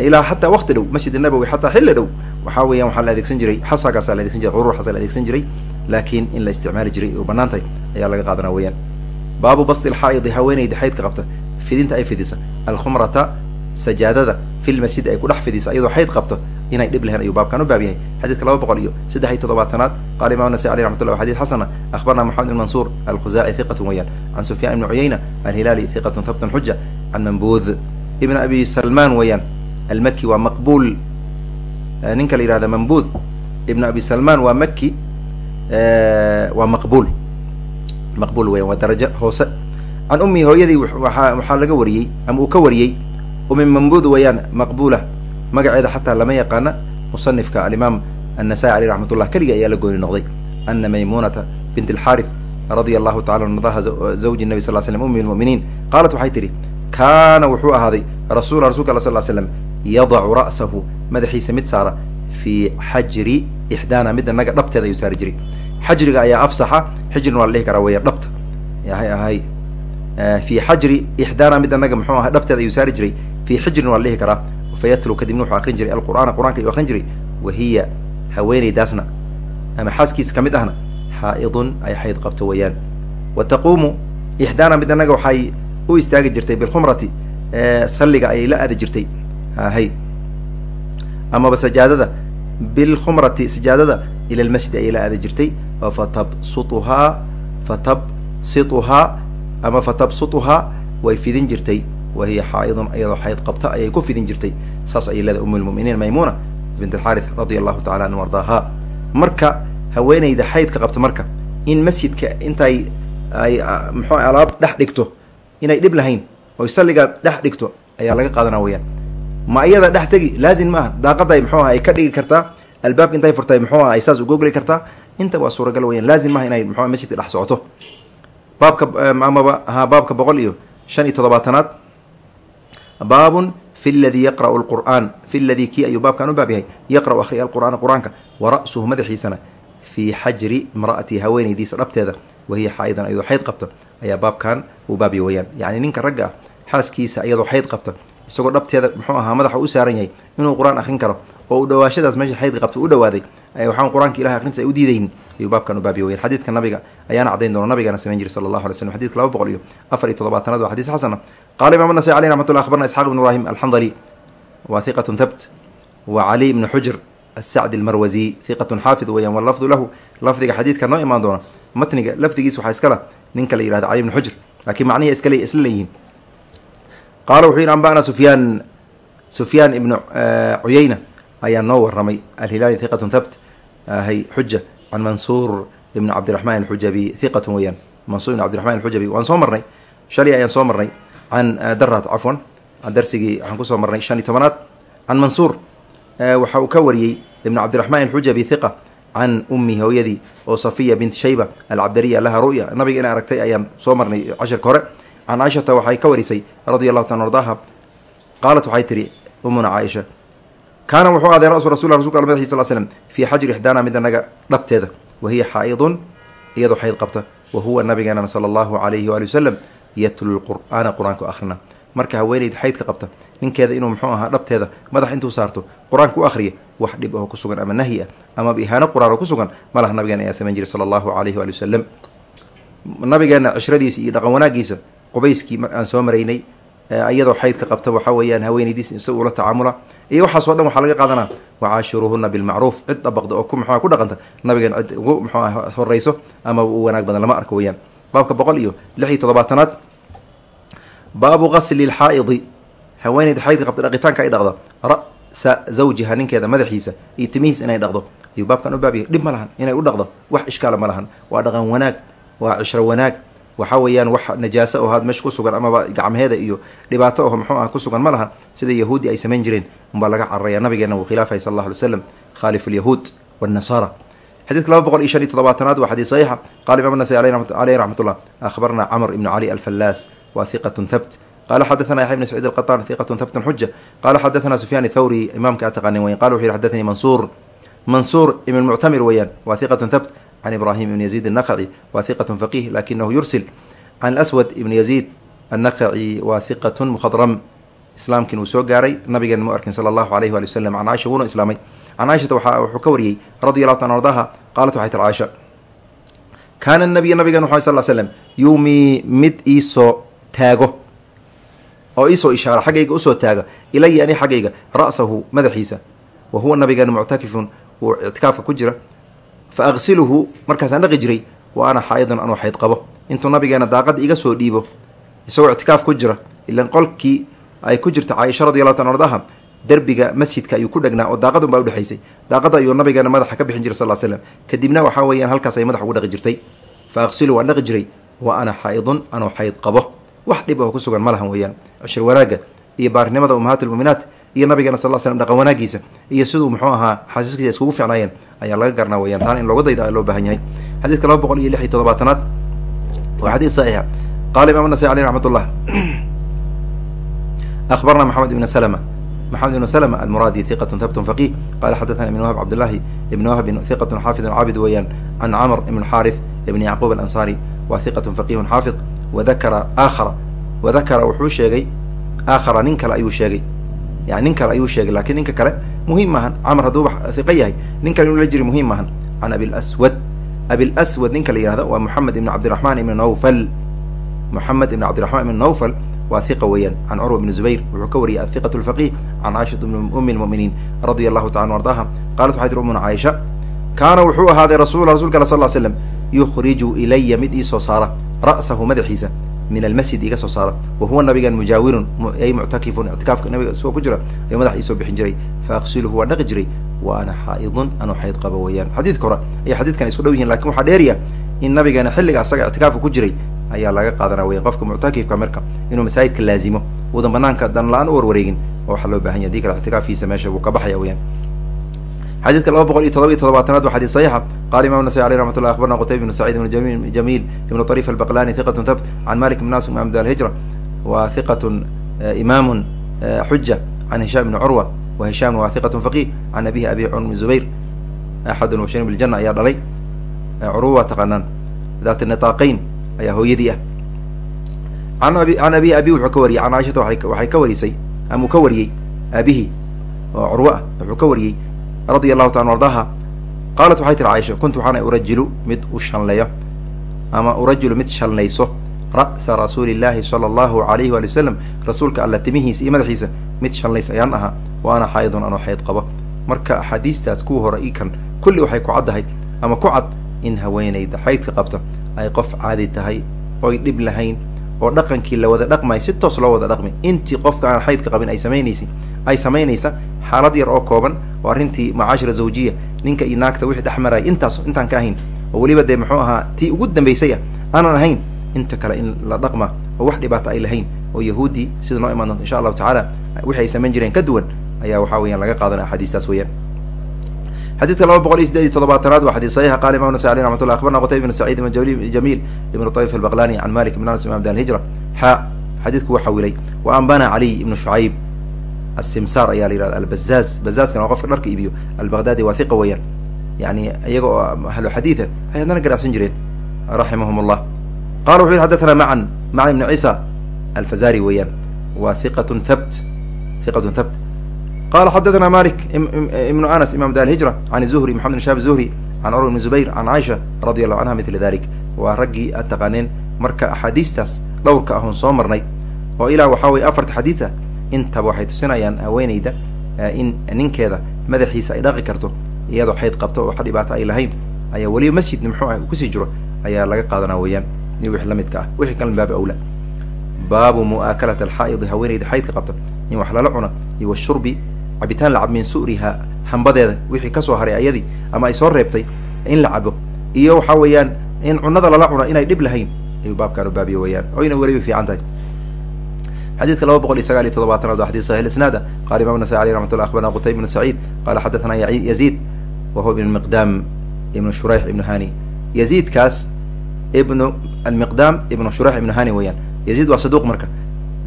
Ilaa hataa wakti dhow masjid nabowi xataa xilli dhow waxaa weeyaan waxaa la adeegsan jiray xasagaasa la adeegsan jiray quruuraxaasa la adeegsan jiray laakiin in la isticmaali jiray bannaan tahay ayaa laga qaadanaa weyaan baabu basti lxaa'idi haweeneyda xaydka qabta fidinta ay fidisa. Alkhumrata sajaadada fi lmasjidi ay ku dhex fidisa iyadoo xayd qabto inay dhib lahayn ayuu baabkan u baab yahay xadiidka laba boqol iyo saddex iyo toddobaatanaad qala imam nasai aleh raxmat llah xadid xasana akhbarna moxamed ibn mansuur alkhuzaaci hiqatun weyaan can sufyan ibni cuyayna alhilaali hiqatun habtun xuja can mambuud ibn abi salman weeyaan almaki waa maqbuul ninka la yihahda mambuud ibn abi salman waa maki waa maqbuul. Maqbuul weyan waa darajo hoose. Can ummi hooyadii waxaa laga wariyey ama uu ka wariyey umi mambuud weeyaan maqbuula magaceeda xataa lama yaqaana musanifka alimaam annasai aleyh raxmat ullah keligii ayaa la gooni noqday. Ana maymunata bint alxaarith radia allahu tacala an ardaha zawji nabi sal slam umi lmuminiin qaalat waxay tihi kaana wuxuu ahaaday rasul rasulka alla sal slam yadacu ra'sahu madaxiisa mid saara fii xajri ixdaana midda naga dhabteeda ayuu saari jiray. Xajriga ayaa afsaxa xijrina waa la dhihi karaa weya dhabta. Yahay ahay fi xajri ixdaana midda naga muxuu ahay dhabteeda ayuu saari jiray. Fii xijrin waa la dhihi karaa. Fayatlu kadibna wuxuu akrin jiray. Alqur'aana qur'anka ayuu akrin jiray. Wa hiya haweeneydaasna ama xaaskiisa ka mid ahna xaa'idun ay xayd qabto weeyaan. Wa taquumu ixdaana mid anaga waxay u istaagi jirtay bilkhumrati salliga ayay la aadi jirtay hay amaba sajaadada bilkhumrati sajaadada ila lmasjid ayay la aadi jirtay oo fatabsutuhaa fatabsituhaa ama fatabsutuhaa way fidin jirtay. Wa hiya xaa'idun iyadoo xayd qabta ayay ku fidin jirtay. Saas ayay leedahay umu lmuminiin maymuna bint alxaarith radia allahu tacala anhu ardaaha marka haweeneyda xaydka qabta marka in masjidka intay ay muxuu alaab dhex dhigto inay dhib lahayn oy salliga dhex dhigto ayaa laga qaadana weyaan ma iyada dhex tegi laazim maaha. Daaqaday muxuu aha ay ka dhigi kartaa. Albaabka intay furtay muxuu aha ay saas ugogli kartaa. Inta waa suuragal weyaan laazim maaha inay muxua masjidka dhex socoto. Baabka amaba ha baabka boqol iyo shan iyo toddobaatanaad. Baabun fi ladii yaqra'u lqur'aan fi ladii kii ayuu baabkan u baab yahay? Yaqra'u akhriya alqur'aana qur'aanka. Wa ra'suhu madaxiisana fii xajri imra'ati haweenaydiisa dhabteeda. Wahiya xaa'idan iyadoo xayd qabta. Ayaa baabkan uu baabya weyaan yacni ninka ragga ah xaaskiisa iyadoo xayd qabta isagoo dhabteeda muxuu ahaa madaxa u saaran yahay inuu qur'aan akrin karo oo u dhawaashadaas meesha xaydka qabta u dhawaaday. Waxaan qur'aanka ilahay akrintiisa ay u diidaynin. Ayuu baabkan u baabya weyan xadiidka nabiga ayaana cadayn doona nabigaana samayn jiray sala allahu alay slm xadidka laba boqol iyo afar iyo toddobaatanaad waa xadiis xasana qala imam nasai aleyh raxmat llah akhbarna isxaq ibn ibrahim alxandali wa hiqatun thabt wa cali ibni xujr asacdi almarwazi hiqatun xaafid weeyaan walafdu lahu. Lafdiga xadiidka noo imaan doona matniga lafdigiis waxaa iskala ninka la yihahda cali ibni xujr laakiin macnihi iskale isla leeyihiin qaala wuxuu yihi anba'na sufyaan. Sufyaan ibnu cuyayna ayaa noo waramay alhilaali hiqatun thabt hay xuja can mansuur ibn cabdiraxmaan alxujabi hiqatun weeyaan. Mansuur ibn cabdiraxman alxujabi waan soo marnay shalay ayaan soo marnay can darat cafwan darsigii waxaan ku soo marnay shan iyo tobanaad. Can mansuur waxa uu ka wariyey ibn cabdiraxmaan alxujabi hiqa can ummi hooyadii oo safiya bint shayba alcabdariya laha ru'ya. Nabiga inay aragtay ayaan soo marnay cashirka hore can caaishata waxay ka warisay radia allahu taala ardaaha qaalat waxay tihi umuna caaisha kaana wuxuu aaday rasu rasul rasulka madaxi sal slm fii xajri ixdaana mid anaga dhabteeda wa hiya xaa'idun iyadoo xayd qabta wa huwa nabigeenana sala allahu alayhi waali wasalam yatlu lqur'aana qur'aanka akhrina marka haweeneyd xaydka qabta ninkeeda inuu muxuu ahaa dhabteeda madax intuu saarto qur'aanka u akhriya wax dhib aho ku sugan ama nahyi ah amaba ihaano qur'aan oo ku sugan malaha nabigeena ayaa samayn jiray sala allahu alayhi waali wasalam nabigeena cishiradiisa iyo dhaqan wanaagiisa qubayskii aan soo maraynay iyadoo xaydka qabta waxaa weeyaan haweenaydiis isaga ula tacaamula iyo waxaasoo dhan waxaa laga qaadanaa wacaashiruuhuna bilmacruuf cid dabaqda oo ku muxua ku dhaqanta nabigan cid ugu muxua horeyso ama u wanaag badan lama arko weyaan baabka boqol iyo lix iyo toddobaatanaad baabu qasli lxaa'idi haweeneyda xaydka qabta dhaqitaanka ay dhaqdo ra'sa zawjiha ninkeeda madaxiisa iyo timihiis inay dhaqdo. Ayuu baabkan u baabyahay dhib ma lahan inay u dhaqdo wax ishkaala ma lahan waa dhaqan wanaag waa cishro wanaag waxaa weeyaan wax najaaso oo had meesha ku sugan amaba gacmaheeda iyo dhibaato oo muxuu ah ku sugan ma lahan sida yahuudi ay samayn jireen. Unbaa laga cararaya nabigeena wuu khilaafay sal alla alay slam khaalif alyahuud wannasara xadiidka laba boqol iyo shan iyo toddobaatanaad waa xadiis saxiixa qala imam nasai aleyh raxmat ullah akhbarna camr ibnu cali alfallaas wa hiqatun thabt. Qala xadathana yaxya ibn saciid alqataan hiqatun thabtun xuja qala xadathana sufyaan thawri imaamka a taqanin weyan qala wuxu yihi xadathanii mansuur. Mansuur ibn muctamir weeyaan wa hiqatun thabt can ibrahim ibn yaziid الnaqci wa hiqat faqih lakinahu yursil can aswad ibn yaziid annaqci wa hiqat mukhadram islaamkiin uu soo gaaray nabigeena mu arkin sala allahu alayh wali wasalam can caaisha wuuna islaamay can caaishata waxa wuxuu ka wariyey radi allahu ta ardaha qaalat waxay tir caaisha kaana nabiy nabigen waxay sal slm yuumii mid iisoo taago oo iisoo ishaara xaggayga u soo taaga ilaya ani xaggayga ra'sahu madaxiisa wa huwa nabigeena muctakifun uu ictikaafka ku jira fa aqsiluhu markaasaan dhaqi jiray wa ana xaa'idan anuu xayd qabo. Intuu nabigeena daaqada iga soo dhiibo isagoo ictikaaf ku jira ilan qolkii ay ku jirta caaisha radi allahu ta ardaha derbiga masjidka ayuu ku dhegnaa oo daaqad unbaa udhexaysay daaqada ayuu nabigeena madaxa ka bixin jiray sal slam kadibna waxaa weeyaan halkaas ay madax ugu dhaqi jirtay. Fa aqsilu waan dhaqi jiray. Wa ana xaa'idun anuu xayd qabo. Wax dhib oo ku sugan ma lahan weeyaan. Cishir wanaagga iyo baarinimada ummahaat lmuuminaat iyo nabigeena sal l slm dhaqan wanaagiisa iyo siduu muxuu ahaa xasiiskiisa iskugu ficnaayeen ayaa laga garnaa weyaan taana in looga dayda loo baahan yahay. Xadiidka laba boqol iyo lix iyo toddobaatanaad waa xadiis saxiixa. Qala imam nasai aleyh raxmat ullah maxamed ibn slma maxamed ibn slma almuraadi hiqatun thabtun faqih. Qala xadathana ibn wahb cabdullahi ibn wahbin hiqatun xaafidun caabid weeyaan. Can camr ibn xaarith ibn yacquub alansaari wa hiqatun faqihun xaafid wadakara aakhara wadakara wuxuu sheegay aakhara nin kale ayuu sheegay yani nin kale ayuu sheegay lakiin ninka kale muhiim maahan. Camr hadduuba hiqa yahay nin kale inuu la jiri muhiim maahan. Can abilaswad abilaswad ninka la yihahdo waa moxamed ibn cabdiraxmaan ibn nawfal. Moxamed ibn cabdiraxmaan ibn nawfal waa hiqa weeyaan. Can curwa ibn zubayr wuxuu ka wariyay athiqat lfaqih can caaishata umi lmuminiin radia allahu taala ardaha qaalat waxay tiri umuna caaisha kaana wuxuu ahaaday rasul rasulka sal l slam yukhriju ilaya mid iisoo saara ra'sahu madaxiisa min almasjid iga soo saara wa huwa nabigan mujaawirun ay muctakifun ictikaafka nabiga isagoo ku jira ayuu madax iisoo bixin jiray fa aqsiluhu waa dhaqi jiray wa ana xaa'idun anuu xayd qabo weeyaan xadiidka hore ayay xadiidkan isku dhow yihiin laakiin waxaa dheeriya in nabigeena xilliga asaga ictikaafka ku jiray ayaa laga qaadanaa weyan qofka muctakifka marka inuu masaajidka laazimo uudan banaanka dan la'aan u warwareegin oo waxaa loo baahan yahy haddii kale ictikaafiisa meesha wuu ka baxaya weyaan xadiidka laba boqol iyo todoba iyo todobaatanaad waa xadis saxiixa qala imam nasai aleyh raxmat llah abarna qutayb ibn sacid ibn jamiil ibn طarif albaqlani hiqatun thabt. Can malik ibn nas imam dalhijra wa hiqatun imaamun xuja can hisham ibni curwa wa hishamna waa hiqatun faqih. Can abihi abi cun bn zubayr axad mubashirin biljana ayaa dhalay. Curwa waa taqaanaan daat nitaaqayn ayaa hooyadii ah. An abi can abi abi wuxuu ka wariyey can caaishata waxay ka warisay ama ka wariyey aabihi oo curwo ah wuxuu ka wariyey radia allahu taala ardaha qaalat waxay tiri caaisha kuntu waxaana urajilu mid u shanleeyo ama urajilu mid shalnayso ra'sa rasuuli llahi sala allahu alayhi waali wasalam rasuulka alla timihiisa iyo madaxiisa mid shalnays ayaan ahaa wa ana xaydun anoo xayd qabo. Marka axaadiistaas kuwa hore i kan kulli waxay ku caddahay ama ku cad in haweenayda xaydka qabta ay qof caadi tahay oy dhib lahayn oo dhaqankii la wada dhaqmay si toos loo wada dhaqmi. Intii qofka aan xaydka qabin ay samaynaysa ay samaynaysa xaalad yar oo kooban oo arrintii macaashira zawjiya. Ninka iyo naagta wixii dhex maraya intaas intaan ka ahayn oo weliba dee muxuu ahaa tii ugu dambaysay ah aanan ahayn inta kale in la dhaqma oo wax dhibaata ay lahayn oo yahuudi sida noo imaan doonto insha allahu tacaala wixi ay samayn jireen ka duwan ayaa waxaa weeyaan laga qaadanaya axaadiistaas weeyaan xadidka laba boqol iyo sideed iyo todobaatanaad waa xadis saxixa qala imam nasai aleh raxmat llah abarna qutayb ibn sacid ibn jamiil ibn طayf albaqlani can malik ibn anas imam dalhijra xa xadiidku waa xawilay wa ambana caliy ibnu shucayb asimsar ayaa la yihahda albazaz bazaazkana waa qofka dharka iibiyo. Albaqdadi waa hiqa weeyaan. Yani iyaga ahlu xadiida ay haddana garacsan jireen raximahum llah qala wuxu yhi xadathana macan macan ibn ciisa alfazari weeyaan. Waa hiqatun thabt hiqatun thabt qala xadathana malik ibnu anas imam da alhijra can zuhri maxamed shahab zuhri can curwa ibn zubayr can caaisha radi allahu canha mila dalik waa raggii aad taqaaneen marka axaadiistaas dhowrka ahoon soo marnay oo ilaa waxaa weye afarta xadiid ah intaba waxay tusinayaan haweenayda in ninkeeda madaxiisa ay dhaqi karto iyadoo xayd qabto oo wax dhibaato ay lahayn ayaa weliba masjid muxuu ah ku sii jiro ayaa laga qaadanaa weeyaan ni wix lamidka ah wixii kalan baabi awla baabu mu'aakalat alxaa'idi haweenayda xaydka qabta in wax lala cuna iyo washurbi cabitaan la cab min su'riha hambadeeda wixii ka soo haray ayadii ama ay soo reebtay in la cabo iyo waxaa weeyaan in cunada lala cuna inay dhib lahayn ayuu baabkaan baabiye weeyaan. Oyna weliba fiican tahay. Xadidka laba boqol iyo sagaal iyo todobaatanaad waa xadis saxix isnaada qala imam nasai aleh raxmat akhbarna qutayb ibn saciid qala xadathana yaziid wa huwa ibn miqdaam ibnu shurayx ibnu hani. Yaziidkaas ibnu almiqdaam ibnu shurayx ibnu hani weeyaan. Yaziid waa saduuq marka.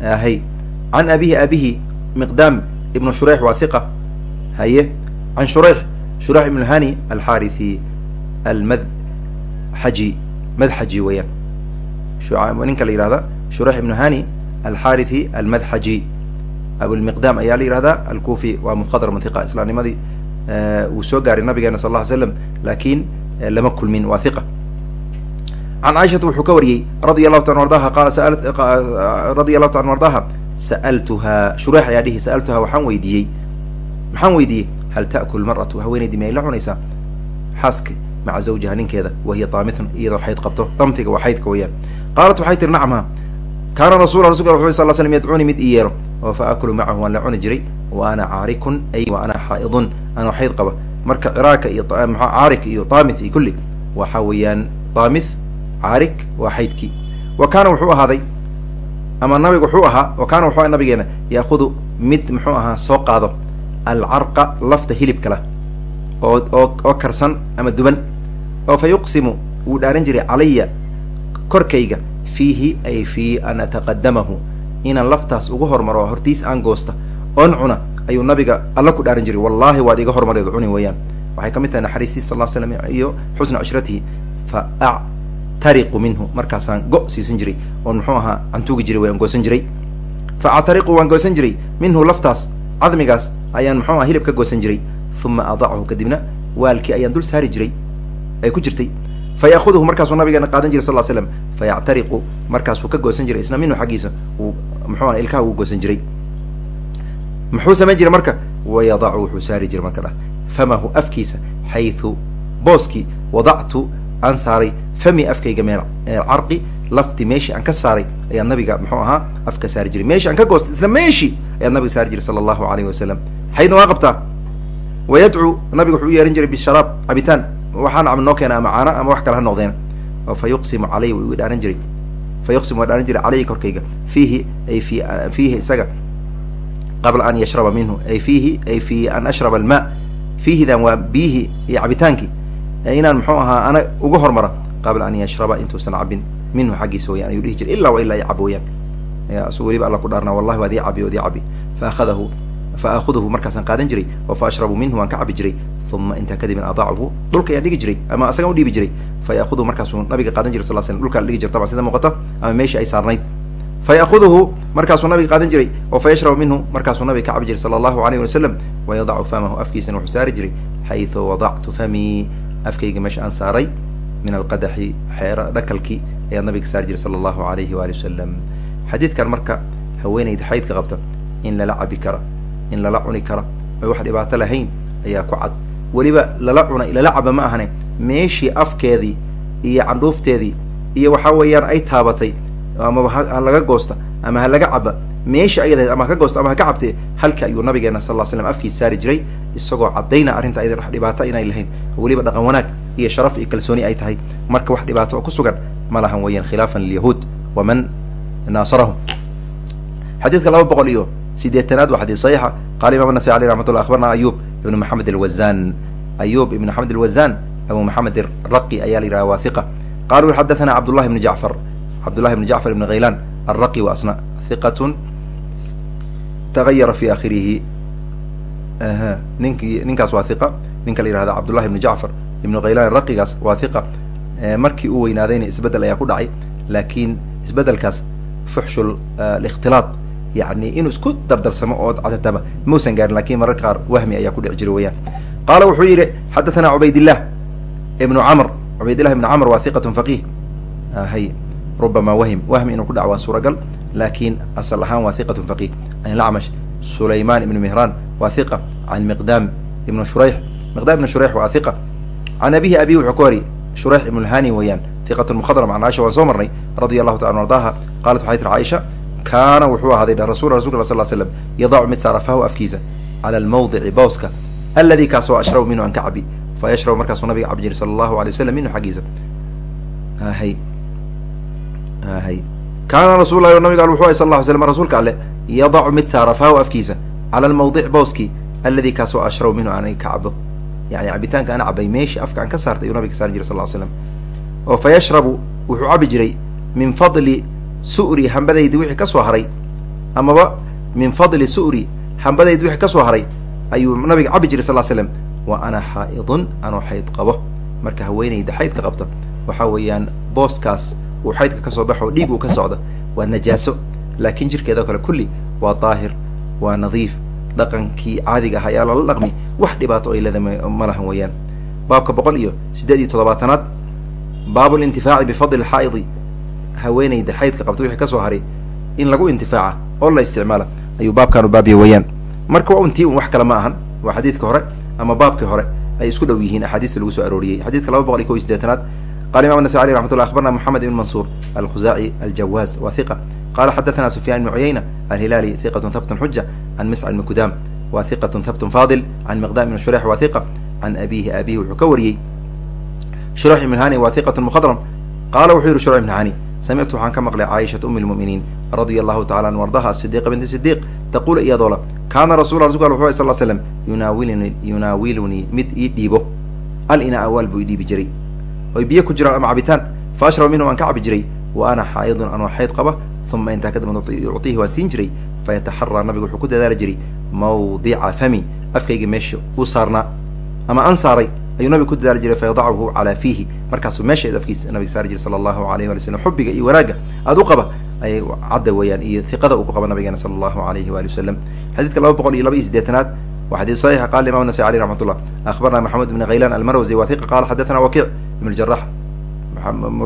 Hay can abihi abihi miqdaam ibnu shurayx waa hiqa haye can shurayx shurayx ibnu hani alxarithi almadxaji madxaji weeyaan ninka la yihahda shurayx ibnu hani alxarithi almadxaji abulmiqdaam ayaa la yihahdaa alkufi waa mukhadar hiqa islaamnimadii wuu soo gaaray nabigeena sal lla ly slam laakiin lama kulmin waa hiqa can caaishata wuxuu ka wariyey radia allahu ta an ardaha qala radia allahu ta an ardaha sa'altuhaa shureyx ayaa dhihi sa'altuhaa waxaan weydiiyey maxaan weydiiyey hal ta'kul mar'atu haweenaydi miyay la cunaysaa xaaska maca zawjiha ninkeeda wahiya daamitun iyadoo xayd qabto damtiga waa xaydka weeyaan qaalat waxay tiri nacma kaana rasul rasulka wuxu sal slam yadcuuni mid i yeero oo fa akulu macahu waan la cuni jiray wa ana caarikun ay wa ana xaa'idun anoo xayd qaba marka ciraaka iyo maa caarik iyo daamith iyo kulli waxa weeyaan daamith caarik waa xaydkii wa kaana wuxuu ahaaday ama nabigu wuxuu ahaa wa kaana wuxuu nabigeena yaakudu mid muxuu ahaa soo qaado alcarqa lafta hilibka lah oo oo oo karsan ama duban oo fa yuqsimu wuu dhaaran jiray calaya korkayga fiihi ay fii an ataqadamahu inaan laftaas ugu hormaro hortiis aan goosta oon cuna ayuu nabiga alla ku dhaaran jiray. Wallahi waad iga hormareed cuni weeyaan. Waxay ka mid tahay naxariistiis sal l slam iyo xusna cishratihi fa actariqu minhu. Markaasaan go' siisan jiray oon muxuu ahaa cantuugi jiray waan goosan jiray. Fa actariqu waan goosan jiray. Minhu laftaas cadmigaas ayaan muxuu aha hilib ka goosan jiray. Uma adachu kadibna waalkii ayaan dul saari jiray. Ay ku jirtay. Fa yaakuduhu markaasuu nabigeena qaadan jiray sal l slam fa yactariqu markaasuu ka goosan jiray. Isna minhu xaggiisa uu muxuu aha ilkaha uu goosan jiray. Muxuu samayn jiray marka? Wayadacu wuxuu saari jiray marka dhah famahu afkiisa xaytu booskii wadactu aan saaray fami afkayga meel carqi lafti meeshii aan ka saaray ayaa nabiga muxuu ahaa afka saari jiray. Meeshii aan ka goostay isla meeshii ayaa nabiga saari jiray sala allahu alayhi wasalam xaydna waa qabtaa? Wa yadcuu nabiga wuxuu u yeehan jiray bisharaab cabitaan. Waxaana cab noo keena ama caana ama wax kale ha noqdeen. Oo fa yuqsimu igu dhaaran jiray. Fa yuqsim waa dhaarin jiray caleyhi korkayga. Fiihi ay fi fiihi isaga. Qabla an yashraba minhu ay fiihi ay fi an ashraba almaa fiihidan waa biyihi iyo cabitaankii inaan muxuu ahaa ana uga hormara qabla an yashraba intuusan cabin minhu xaggiisa wayaan ayuu dhihi jiray ilaa wa ilaa i cabo wayaan. Su weliba alla ku dhaarna wallahi waad ii cabi ood ii cabi. Fa akhadahu fa aakhuduhu markaasaan qaadan jiray oo fa ashrabu minhu waan ka cabi jiray. Uma intaa kadibin adaacuhu dhulka ayaan dhigi jiray ama asagaan udhiibi jiray. Fa yaahuduhu markaasuu nabiga qaadan jiray sal slam dhulkaa dhigi jira taban sida muuqata ama meeshii ay saarnayd. Fa yaahuduhu markaasuu nabiga qaadan jiray oo fa yashrabu minhu markaasuu nabiga ka cabi jiray sala allahu alayh wasalam wa yadacu famahu afkiisana wuxuu saari jiray xaysu wadactu famii afkayga meesha aan saaray min alqadaxi xeera dhakalkii ayaa nabiga saari jiray sala allahu alayhi waali wasalam xadiidkan marka haweenayda xaydka qabta in lala cabi kara in lala cuni kara ay wax dhibaato lahayn ayaa ku cad. Weliba lala cuna lala caba ma ahane meeshii afkeedii iyo candhuufteedii iyo waxa weeyaan ay taabatay amaba ha laga goosta ama ha laga caba meesha ayada ama haka goosta ama haka cabtee halka ayuu nabigeena sal ll slam afkiis saari jiray isagoo caddayna arrinta ayada wax dhibaato inay lahayn. Weliba dhaqan wanaag iyo sharaf iyo kalsooni ay tahay. Marka wax dhibaato oo ku sugan ma lahan weeyaan khilaafan lilyahuud. Waman naasarahum. Xadiidka laba boqol iyo sideetanaad waa xadiis saxiixa. Qala imam nasai aleh raxmat llah akhbarna ayub ibn maxamed alwazan ayub ibn maxamed alwazan abu maxamed araqi ayaa la yidhaha waa hiqa qala xadathana cabdullahi ibn jacfar cabdullahi ibn jacfar ibn khaylan alraqi wa asna hiqatun tagayara fi akhirihi ninki ninkaas waa hiqa ninka la yihahda cabdullahi ibn jacfar ibn khaylan araqigaas waa hiqa markii uu weynaadayna isbeddel ayaa ku dhacay laakiin isbeddelkaas fuxshu likhtilaad yani inuu isku dardarsamo oo cadataba mausan gaarin laakiin mararka qaar wahmi ayaa ku dhici jira weyaan qaala wuxuu yidhi xadathana cubaydillah ibnu camr cubaydillah ibnu camr waa hiqatun faqih hay rubama wahim wahmi inuu ku dhaco waa suuragal laakin asal ahaan waa hiqatun faqih an lacmash sulayman ibnu mihraan waa hiqa can miqdaam ibnu shurayx miqdaam ibnu shurayx waa hiqa can abihi abi wuxuu ka wari shurayx ibnu lhani weeyaan hiqatun mukhadram can caaisha waan soo marnay radia allahu taala an ardaha qalat waxay tiri caaisha kaana wuxuu ahaaday rasul rasulka sal slam yadacu mid saara fahu afkiisa cala almawdici booska aladi kaasoo ashrabu minhu an ka cabi fa markaasuu nabiga cabi jiray sala allahu alay wasalam minhu xaggiisa kaana rasul lahi nabiga al wuxu ay sal lla slam rasuulka alle yadacu mid saara fahu afkiisa cala almawdic booskii aladi kaasoo ashrabu minhu aan ka cabo yani cabitaanka ana cabay meeshii afka aan ka saartay ayuu nabiga saari jiray sal ly slam oo fa yashrabu wuxuu cabi jiray min fadli su'ri hambadaydi wixii ka haray. Amaba min fadli su'ri hambadaydi wixii ka soo haray ayuu nabiga cabi jiray sal slam wa ana xaa'idun anoo xayd qabo. Marka haweenayda xaydka qabta waxa weeyaan booskaas uu xaydka ka soo baxo dhiig uu ka socda waa najaaso. Laakiin jirkeeda kale kulli waa daahir waa nadiif. Dhaqankii caadiga ah ayaa lala dhaqmi. Wax dhibaato ay leeda ma lahan weeyaan. Baabka boqol iyo siddeed iyo toddobaatanaad baabu lintifaaci bifadli xaa'idi haweenayda xaydka qabta wixii ka soo haray in lagu intifaaca oo la isticmaala ayuu baabkan u baabiya weeyaan. Marka waa untii un wax kale ma ahan. Waa xadiidka hore ama baabkii hore ay isku dhow yihiin axaadiista lagu soo arooriyey. Xadidka laba boqol iyo kow iyo sideetanaad qala imam nasai aleh raxmat llah akhbarna moxamed ibn mansuur alkhuzaaci aljawaaz wa hiqa qala xadathana sufyan ibn cuyayna alhilaali hiqatun habtun xuja can misca ibni kudaam wa hiqatun habtun faadil can miqdam ibn shureyx wa hiqa can abihi abihi wuxuu ka wariyey shureyx ibn hani wa hiqatun mukhadram qaala wuxuu yihi shureyx ibn hani samictu waxaan ka maqlay caaishata umi lmu'miniin radia allahu tacala an ardaha asidiqa binti sidiq taqul iyadoola kaana rasul rasulka al wuxu ay sal l slam yunaawilni yunaawilunii mid ii dhiibo al ina awaal buu ii dhiibi jiray oy biyo ku jiraan ama cabitaan fa ashraba minhu aan ka cabi jiray wa ana xaa'idun anoo xayd qaba uma intaa kadib uctihi waan siin jiray fayataxaraa nabigu wuxuu ku dadaali jiray mawdica fami afkayga meesha u saarnaa ama an saaray ayuu nabigu ku dadaali jiray fayadachu calaa fiihi markaasuu meesheed afkiisa nabiga saari jiray sala allahu alayh wali slam xubiga iyo wanaagga aada u qaba ayay cadda weeyaan iyo hiqada uu ku qaba nabigeena sala allahu alayhi waali wasalam xadiidka laba boqol iyo laba iyo sideetanaad wa xadiid saxiixa qala imam nasai aleyh raxmat akhbarna maxamed ibn khaylan almarwasi wa hiqa qala xadathana wakiic ibn jarax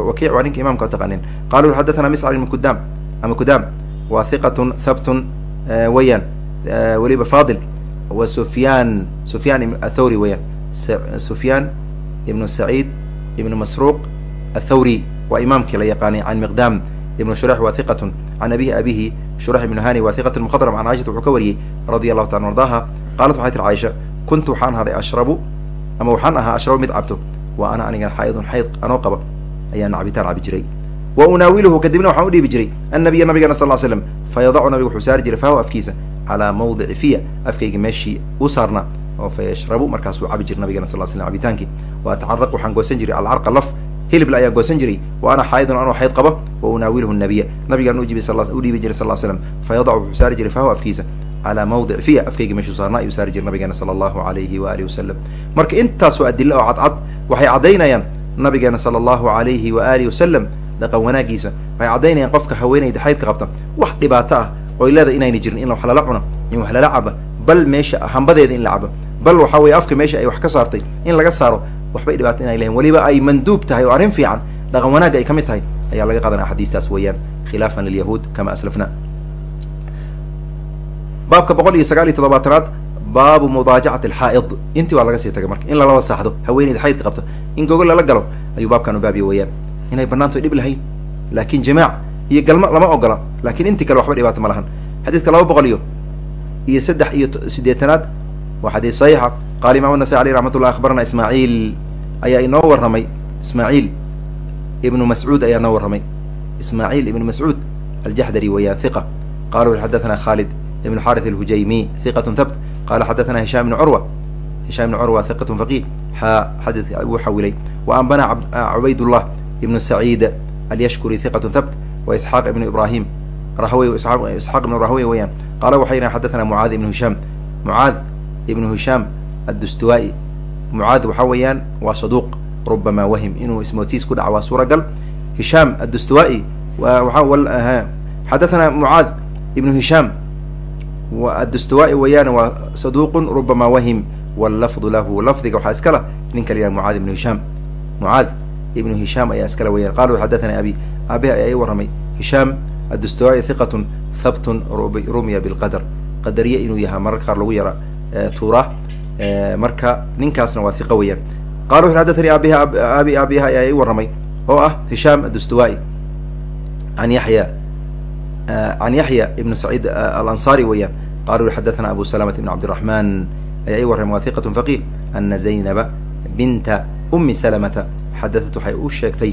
wakiic waa ninka imamka taqanin qala xadathana miscar ibn kudaam ama kudaam wa hiqatun habtun weeyaan weliba faadil. Wa sufyaan sufyaan athawri weeyaan. Sufyaan ibnu saciid ibnu masruuq athawri waa imaamkii la yaqaanay can miqdaam ibnu shureyx wa hiqatun can abihi abihi shureyx ibnu hani wa hiqat mukhadram can caishata wuxuu ka wariyey radia allahu taala ardaha. Qaalat waxay tiri caaisha kuntu waxaan haday ashrabu ama waxaan ahaa ashrabu mid cabto wa ana anigan xaa'idun xayd anoo qaba ayaan cabitaan cabi jiray. Wa unaawiluhu kadibna waxaan udhiibi jiray annabiya nabigana sal slam fa yadacu nabigu wuxuu saari jiray fahu afkiisa calaa mawdici fiya afkayga meeshii u saarnaa oo fa yashrabu markaasuu cabi jira nabigana sal slam cabitaankii. Wa atacaraq waxaan goosan jiray alcarqa laf hilibla ayaan goosan jiray. Wa ana xaydun anoo xayd qabo wa unaawiluhu nabiya nabigaan udhiibi jiray sal slam fa yadacu wuxuu saari jiray fahu afkiisa calaa mawdic fiya afkayga meeshuu saarnaa ayuu saari jiray nabigeena sala allahu alayhi wa alihi wasalam marka intaasoo adilo oo cadcad waxay caddaynayaan nabigeena sala allahu alayhi wa alihi wasalam dhaqan wanaagiisa waxay caddaynayaan qofka haweenayda xaydka qabta wax dhibaato ah oy leedahay inayna jirin in wax lala cuno in wax lala caba bal meesha hambadeeda in la cabo bal waxa weye afka meesha ay wax ka saartay in laga saaro waxbay dhibaato inay lehayn weliba ay manduub tahay oo arrin fiican dhaqan wanaagga ay ka mid tahay ayaa laga qaadanaya xadiistaas weeyaan khilaafan lilyahuud kama aslafna baabka boqol iyo sagaal iyo toddobaatanaad baabu mudaajacati alxaa'id intii waa laga sii tagay marka in lalaba saaxdo haweeneyda xaydka qabta in gogol lala galo ayuu baabkan u baabiya weeyaan. Inay banaanto dhib lahayn laakin jamaac iyo galmo lama ogola laakiin intii kale waxba dhibaato ma lahan. Xadiidka laba boqol iyo iyo saddex iyo sideetanaad waa xadiis saxiixa qaala imam nasai aleyh raxmat ullah akhbarana ismaaciil ayaa inoo warramay. Ismaaciil ibnu mascuud ayaa inoo warramay. Ismaaciil ibnu mascuud aljaxdari weeyaan hiqa qala wuxu xadathana khalid xarith alhujaymi hiqat thabt. Qala xadathana hishaam ibn curwa hishaam ibn curwa hiqat faqih. Xa xadidka wuu xawilay wa anbana cubaydullah ibnu saciid alyashkuri hiqat thabt. Wa isxaaq ibnu ibrahim rahwey isxaaq ibnu rahwey weeyaan qaala waxay yihahan xadathana mucaad ibnu hishaam mucaad ibnu hishaam addustuwaa'i mucaad waxaa weeyaan waa saduuq rubama wahim. Inuu ismoodsiis ku dhaca waa suuragal hishaam addustuwaa'i wa waa xadathana mucaad ibnu hishaam addustuwaa'i weeyaan waa saduuqun rubama wahim wallafdu lahu lafdiga waxaa iskala ninka la yihah mucaad ibnu hishaam. Mucaad ibnu hishaam ayaa iskale weyaan qala xadathani abi aabihi ayaa ii warramay hishaam addustuwaa'i hiqatun habtun rumiya bilqadar qadariye inuu yahaa mararka qaar lagu yara tuura marka ninkaasna waa hiqa weeyaan. Qala wuxu xadathani aabihi aabi aabiha ayaa ii warramay oo ah hishaam addustuwaa'i an yaxya can yaxya ibnu saciid alanصari weeyaan qala ui xadathana abu salamata ibn cabdiraxman ayaa ii warramay waa hiqat faqih ana zaynaba binta umi salamata xadatat waxay u sheegtay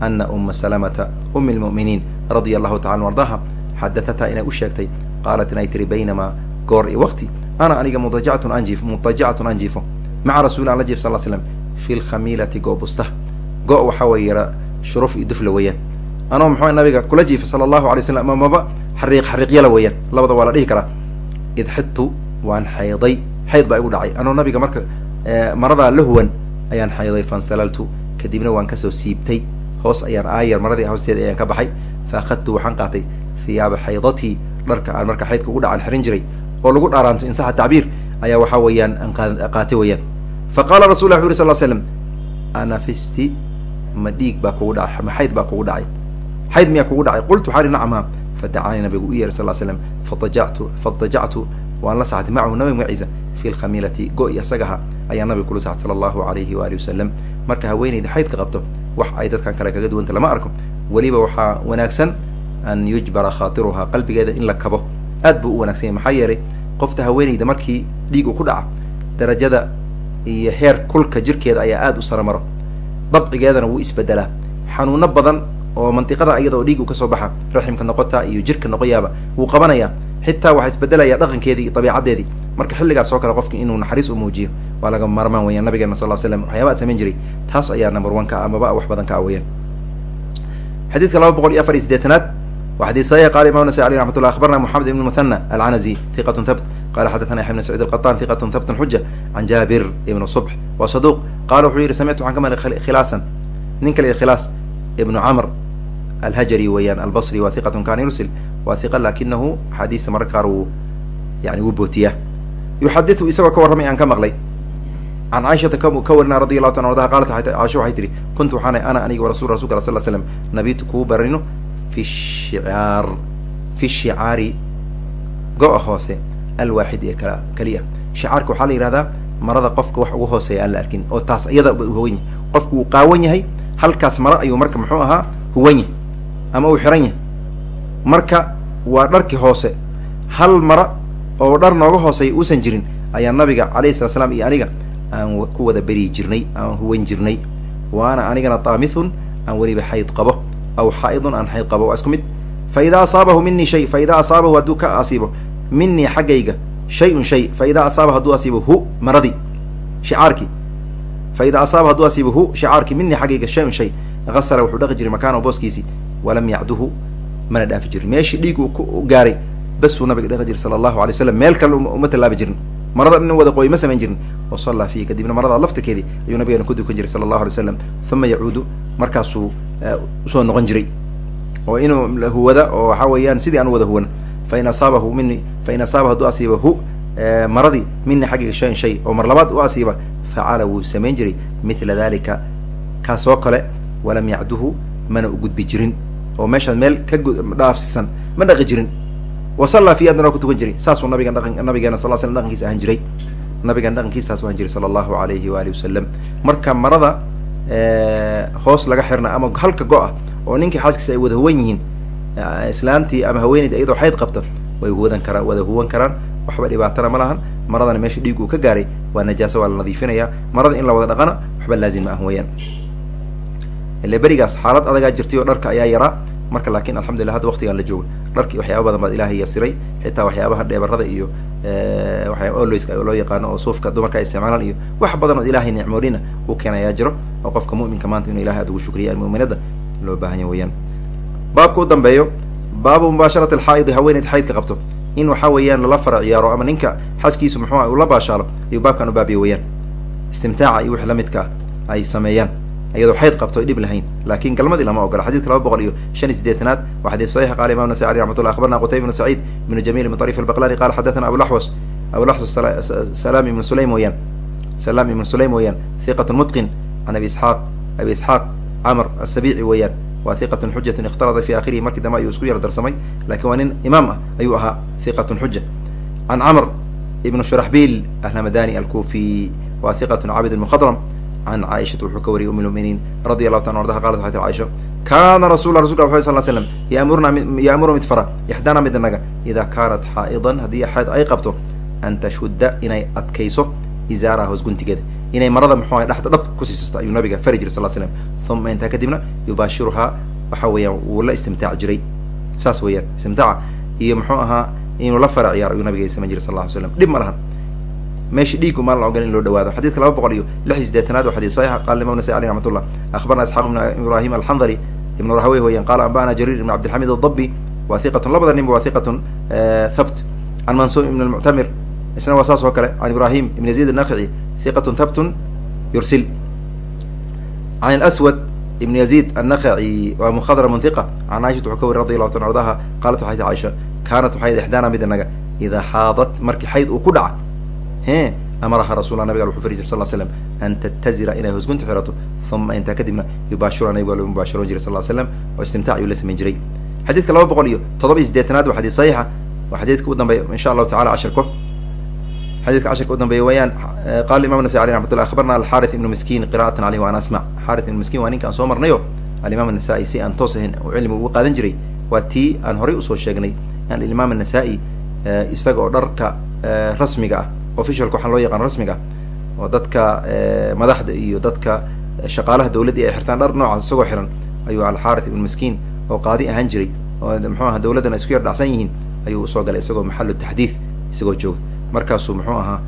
ana uma salamata umi lmu'miniin radia allahu taala an ardaha xadatatha inay u sheegtay. Qaalat inay tiri baynamaa goor iyo waqti ana aniga mudajacatun an jiifo mudajacatun an jiifo maca rasuli an la jiif sal slam fi lkhamiilati go busta go waxaa weeye yara shuruf iyo dufla weeyaan anoo muxuu nabiga kula jiifa sala allahu alay slam amaba xariiq xariiqyala weeyaan. Labada waa la dhihi karaa. Id xidtu waan xayday. Xayd baa igu dhacay. Anoo nabiga marka maradaa la huwan ayaan xayday. Fansalaltu kadibna waan ka soo siibtay. Hoos ayaan aayar maradii hoosteeda ayaan ka baxay. Fa akhadtu waxaan qaatay hiyaaba xaydatii dharka aan marka xaydka ugu dhacaan xirin jiray oo lagu dhaaraanto insaxa tacbiir ayaa waxaa weeyaan aan qaatay weeyaan. Fa qaala rasul lah wuxu uri sal slam anafisti ma dhiig baa kugu dhacay ma xayd baa kugu dhacay xayd miyaa kugu dhacay? Qultu waxaa hi nacma fadacaanii nabigu u yeeray sal slam faajactu fadajactu waan la saxday macahu nabiga magaciisa fi lkhamiilati go-i asagaha ayaa nabiga kula saxday sala allahu alayhi waalihi wasalam marka haweeneyda xaydka qabto wax ay dadkan kale kaga duwanta lama arko. Weliba waxaa wanaagsan an yujbara khaatiruhaa qalbigeeda in la kabo. Aad buu u wanagsan yahy maxaa yeelay qofta haweeneyda markii dhiig uu ku dhaca darajada iyo heer kulka jirkeeda ayaa aada u saramaro. Dabcigeedana wuu isbedelaa. Xanuuno badan oo mantiqada iyada oo dhiig uu ka soo baxa raximka noqota iyo jirka noqoyaaba wuu qabanayaa xitaa waxaa isbedelaya dhaqankeedii iyo dabiicadeedii marka xilligaas oo kale qofki inuu naxariis u muujiyo waa laga maarmaan weyaan nabigeena sal l slam waxyaaba ad samayn jiray taas ayaa number one ka amaba wax badan ka a weyaan xadiidka laba boqol iyo afar iyo sideetanaad wa xadis saxiix qala imam nasai aleh raxmat llah akhbarna moxamed ibn muthana alcanazi hiqatun thabt qala xadathana yaxya bn sacid alqaطan hiqatun thabtun xuja can jaabir ibnu subx wa saduq qala wuxuu yihi samictu waxaan ka maqlay khilaasan. Nin kale khilaas ibnu camr alhajari weeyaan albasri wa hiqatun kana yursil wa hiqa lakinahu axaadiista mararka qaar wuu yani wuu bootiyaa yuxadiu isagoo ka warramay aan ka maqlay. Can caaishata ka warina radi allahu ta ardaha qaalat caisha waxay tihi kuntu waxaana ana aniga warasul rasulka sal slam nabitu kuu barino fi shicaar fi shicaari go-a hoose alwaaxid ee shicaarka waxaa la yihahdaa marada qofka wax ugu hooseeya aan la arkin oo taas iyada huwan yahay qofku uu qaawan yahay halkaas mara ayuu marka muxuu ahaa huwan yahy ama uu xiran yahay. Marka waa dharkii hoose hal mara oo dhar nooga hooseeya uusan jirin ayaa nabiga alayhi salat slam iyo aniga aan ku wada beri jirnay aan huwan jirnay. Waana anigana taamithun aan weliba xayd qabo aw xaa'idun aan xayd qabo. Waa isku mid fa idaa asaabahu minii shay fa idaa asaabahu hadduu ka asiibo minii xaggayga shay-un shay fa idaa asaaba hadduu asiibo hu maradii shicaarkii fa idaa asaaba hadduu asiibo hu shicaarkii minii xaggayga shay-un shay. Asala wuxuu dhaqi jiray makaanahu booskiisii walam yacduhu mana dhaafi jirin. Meeshii dhiig uu ku gaaray basuu nabiga dhaqi jiray sala allahu alay slam meel kale uma tallaabi jirin. Marada in wada qooy ma samayn jirin. Wa sallaa fiihi kadibna marada laftirkeedii ayuu nabigeena ku dukan jiray sala allahu alay slam uma yacuudu markaasuu u soo noqon jiray. Oo inuu huwada oo waxa weeyaan sidii aan wada huwan. Fain asaabahu mini fain asaaba hadduu asiiba hu maradii mini xaggiga shayn shay oo mar labaad u asiiba facala wuu samayn jiray mithla dalika kaas oo kale walam yacduhu mana u gudbi jirin oo meeshaad meel ka dhaafsisan ma dhaqi jirin. Wasallaa fi adna waa ku tukan jiray. Saasuu nabigan dhaqan nabigeena sal slam dhaqankiisa ahaan jiray. Nabigan dhaqankiisaas ahaan jiray sala allahu alayhi waalihi wasalam marka marada hoos laga xirna ama halka go-a oo ninkii xaaskiisa ay wada huwan yihiin islaantii ama haweeneyda iyadoo xayd qabta way huwadan karaan wada huwan karaan. Waxba dhibaatana ma lahan. Maradana meesha dhiig uu ka gaaray. Waa najaaso waa la nadiifinaya. Marada in la wada dhaqana waxba laazim ma ah weyaan ile berigaas xaalad adagaa jirtay oo dharka ayaa yaraa marka laakiin alxamdulillah hadda waqtigaan la joogo dharkii waxyaaba badan baad ilaahay yasiray xitaa waxyaabaha dheebarada iyo waxyaaba loo yaqaano oo suufka dumarka isticmaalaan iyo wax badan oo ilaahay nicmoolina uu keena ayaa jiro. Oo qofka mu'minka maanta inuu ilahay aad ugu shukriya mu'minada loo baahanya weyaan baabka u dambeeyo baabu mubaasharati alxaa'idi haweeneyd xaydka qabto. In waxa weeyaan lala fara ciyaaro ama ninka xaskiisu muxuua uu la baashaalo ayuu baabkan u baabiya weyaan istimtaaca iyo wix lamidka ay sameeyaan iyadoo xayd qabto dhib lahayn. Lakin galmadii lama ogola xadidka laba boqol iyo shan iyo sideetanaad waa xadis saxiix qala imam nasai aleh raxmat llah abarna qutayb ibnu saciid ibnu jamil ibn طarif albaqlani qala xadathana abulaxwas abulaxwas salaam ibnu sulaym weyaan salaam ibnu sulaym weyaan hiqatun mutqin can abi isxaaq. Abi isxaaq camr asabici weeyaan waa hiqatun xujatun ikhtalada fi akhirihi markii dambe ayuu isku yar darsamay. Lakin waa nin imaam ah ayuu ahaa hiqatun xuja can camr ibnu shuraxbil ahlamadani alkufi. Wa hiqatun cabid mukhadram can caaishata wuxuu ka wariyay um lmuminiin radi allahu ta ardaha qalat waxay tir caaisha kaana rasul rasulka wuxu sal slam yaamuruna yaamuru mid fara ixdaana mid naga idaa kaanat xaa'idan haddii xayd ay qabto an tashudda inay adkayso izaaraha hoos guntigeeda inay marada muxuu ahay dhexda dhab ku siisasto ayuu nabiga fari jiray sal slam uma intaa kadibna yubaashiruhaa waxa weeyaan wuu la istimtaac jiray saas weeyaan istimtaaca iyo muxuu ahaa inuu la fara ciyaaro ayuu nabiga samayn jiray sal lla ly slam dhib ma lahan meesha dhiigu maan la ogol in loo dhawaado xadidka laba boqol iyo lix iyo sideetanaad waa xadis saxixa qala imam nasai aleh raxmat akhbarna isxaaq ibn ibrahim alxandari ibnu rahawey weyan qala anba'ana jarir ibn cabdilxamid adabi wa hiqatun ninba waa hiqatun thabt. Can mansuur ibn almuctamir isna waa saas oo kale. Can ibrahim ibn yazid annakici hiqatun thabtun yursil. Can alswad ibn yazid annakaci waa mukhadramun hiqa can caaishata wuxuu ka wari radi allahu ta ardaha qalat waxay ti caaisha kaanat waxay ixdaana mid inaga idaa xaadat. Markii xayd uu ku dhaca he amaraha rasulla nabiga wuxuu fari jir sal slam an tattazira inay hoosgunta xirato uma intaa kadibna yubaashira nabiga la mubaashiroon jiray sal slam oo istimtac ayuu la samayn jiray. Xadidka laba boqol iyo toddoba iyo sideetanaad waa xadis saxiixa waa xadiidka u dambeeya insha allahu tacala cashirko xadidka cashirka u dambeeya weyaan qala imam nasai aleh raxmat akhbarna alxarith ibnu miskiin qira'atan aleyh wa ana asmac xarith ibnu miskiin waa ninka soo marnayo alimaam anasai si aan toos ahayn uu cilmiga uga qaadan jiray waa tii aan horay u soo sheegnay an imaam anasai isaga oo dharka rasmiga ah officialka waxaan loo yaqaan rasmiga oo dadka madaxda iyo dadka shaqaalaha dawladda ay xirtaan dhar noocaas isagoo xiran ayuu alxarith ibn miskiin oo qaadi ahaan jiray oo muxuu aha dawladdana isku yar dhacsan yihiin ayuu u soo galay isagoo maxalu taxdiid isagoo jooga. Markaasuu muxuu ahaa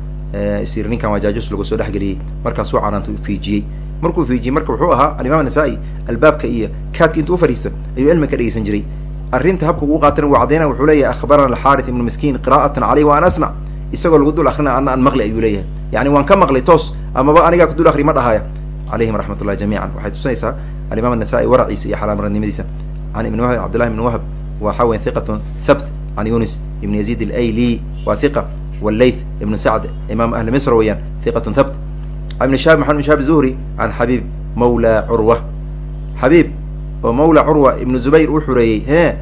isir ninkan waa jaajus lagu soo dhexgeliyey markaasuu canaanta fiijiyey. Markuu fiijiyey marka wuxuu ahaa alimaam anasai albaabka iyo kaadka intuu ufadhiista ayuu cilmi ka dhegeysan jiray. Arrinta habka ugu qaatana wuu cadeyna wuxuu leeyahay akhbarana alxarith ibnu miskiin qira'atan caleyh wa ana asmac isagoo lagu dul akrina ana aan maqli ayuu leeyahay. Yani waan ka maqlay toos amaba anigaa kudul akri ma dhahaya calayhim raxmat ullahi jamiican. Waxay tusinaysaa alimaam anasai waraciisa iyo xalaamarnimadiisa can ibn wahb cabdillahi ibn wahb waxa weya hiqatun thabt. Can yunis ibn yazid alayli waa hiqa walleyth ibnu sacd imaam ahli misr weeyaan hiqatun thabt. Ibn shahab maxamed ibn shahab zuhri can xabiib mawla curwa xabiib oo mawla curwa ibnu zubayr uu xureeyey he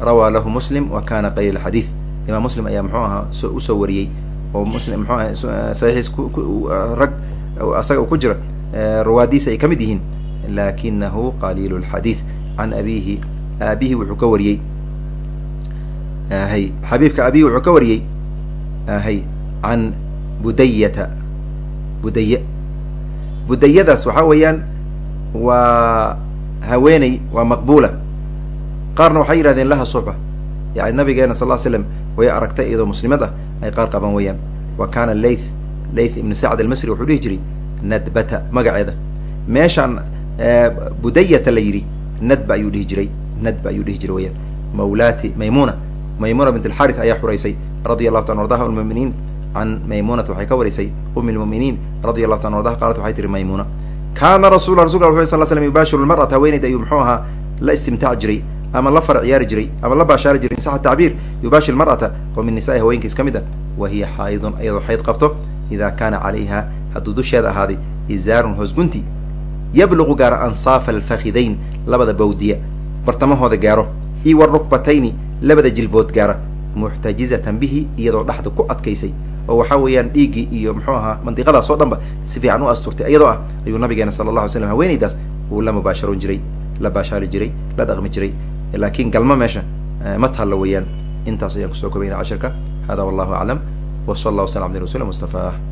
rawaa lahu muslim wa kana qaliil xadiid imaam muslim ayaa muxuu ahaa so u soo wariyey oo muslim muxuu aha saxiixiis rag asaga uu ku jira rawaadiisa ay ka mid yihiin. Lakinahu qaliil lxadiid can abihi aabihi wuxuu ka wariyey. Hay xabiibka abihi wuxuu ka wariyey. Hay can budayata budaye budayadaas waxaa weeyaan waa haweeney waa maqbula qaarna waxay yidhahdeen laha suxba. Yani nabigeena sal l slam way aragtay iyadoo muslimad ah ay qaar qaban weeyaan. Wa kaana layth layth ibnu sacd almasri wuxuu dhihi jiray nadbata magaceeda. Meeshaan budayata la yidhi nadba ayuu dhihi jiray nadba ayuu dhihi jiray weyaan mawlaati maymuna maymuna bint alxarith ayaa xuraysay radia allahu ta an ardaha lmuminiin can maymunata waxay ka warisay umi lmuminiin radia allahu ta an ardaha qaalat waxay tihi maymuna. Kaana rasul rasulka wuxu sal slam yubaashiru lmar'ata haweeneyda ayuu muxuu ahaa la istimtaac jiray ama la far ciyaari jiray ama la baashaari jiray in saxa tacbiir yubaashir mar'ata oo min nisaai haweenkiis ka mid a wa hiya xaydun iyadoo xayd qabto ida kaana calayha hadduu dusheeda ahaaday izaarun hoosgunti yabluqu gaaro ansaafa alfakidayn labada bawdiya bartamahooda gaaro io warukbatayni labada jilbood gaara muxtajizatan bihi iyadoo dhexda ku adkaysay oo waxaa weeyaan dhiiggii iyo muxuu ahaa mandiqadaas oo dhan ba si fiican u asturtay iyadoo ah ayuu nabigeena sala allah alay slam haweeneydaas uu la mubaasharoon jiray la baashaari jiray la dhaqmi jiray laakiin galma meesha ma taalla weeyaan. Intaas ayaan ku soo kobayna cashirka hada wallahu aclam w sala allah waslam abdi rasul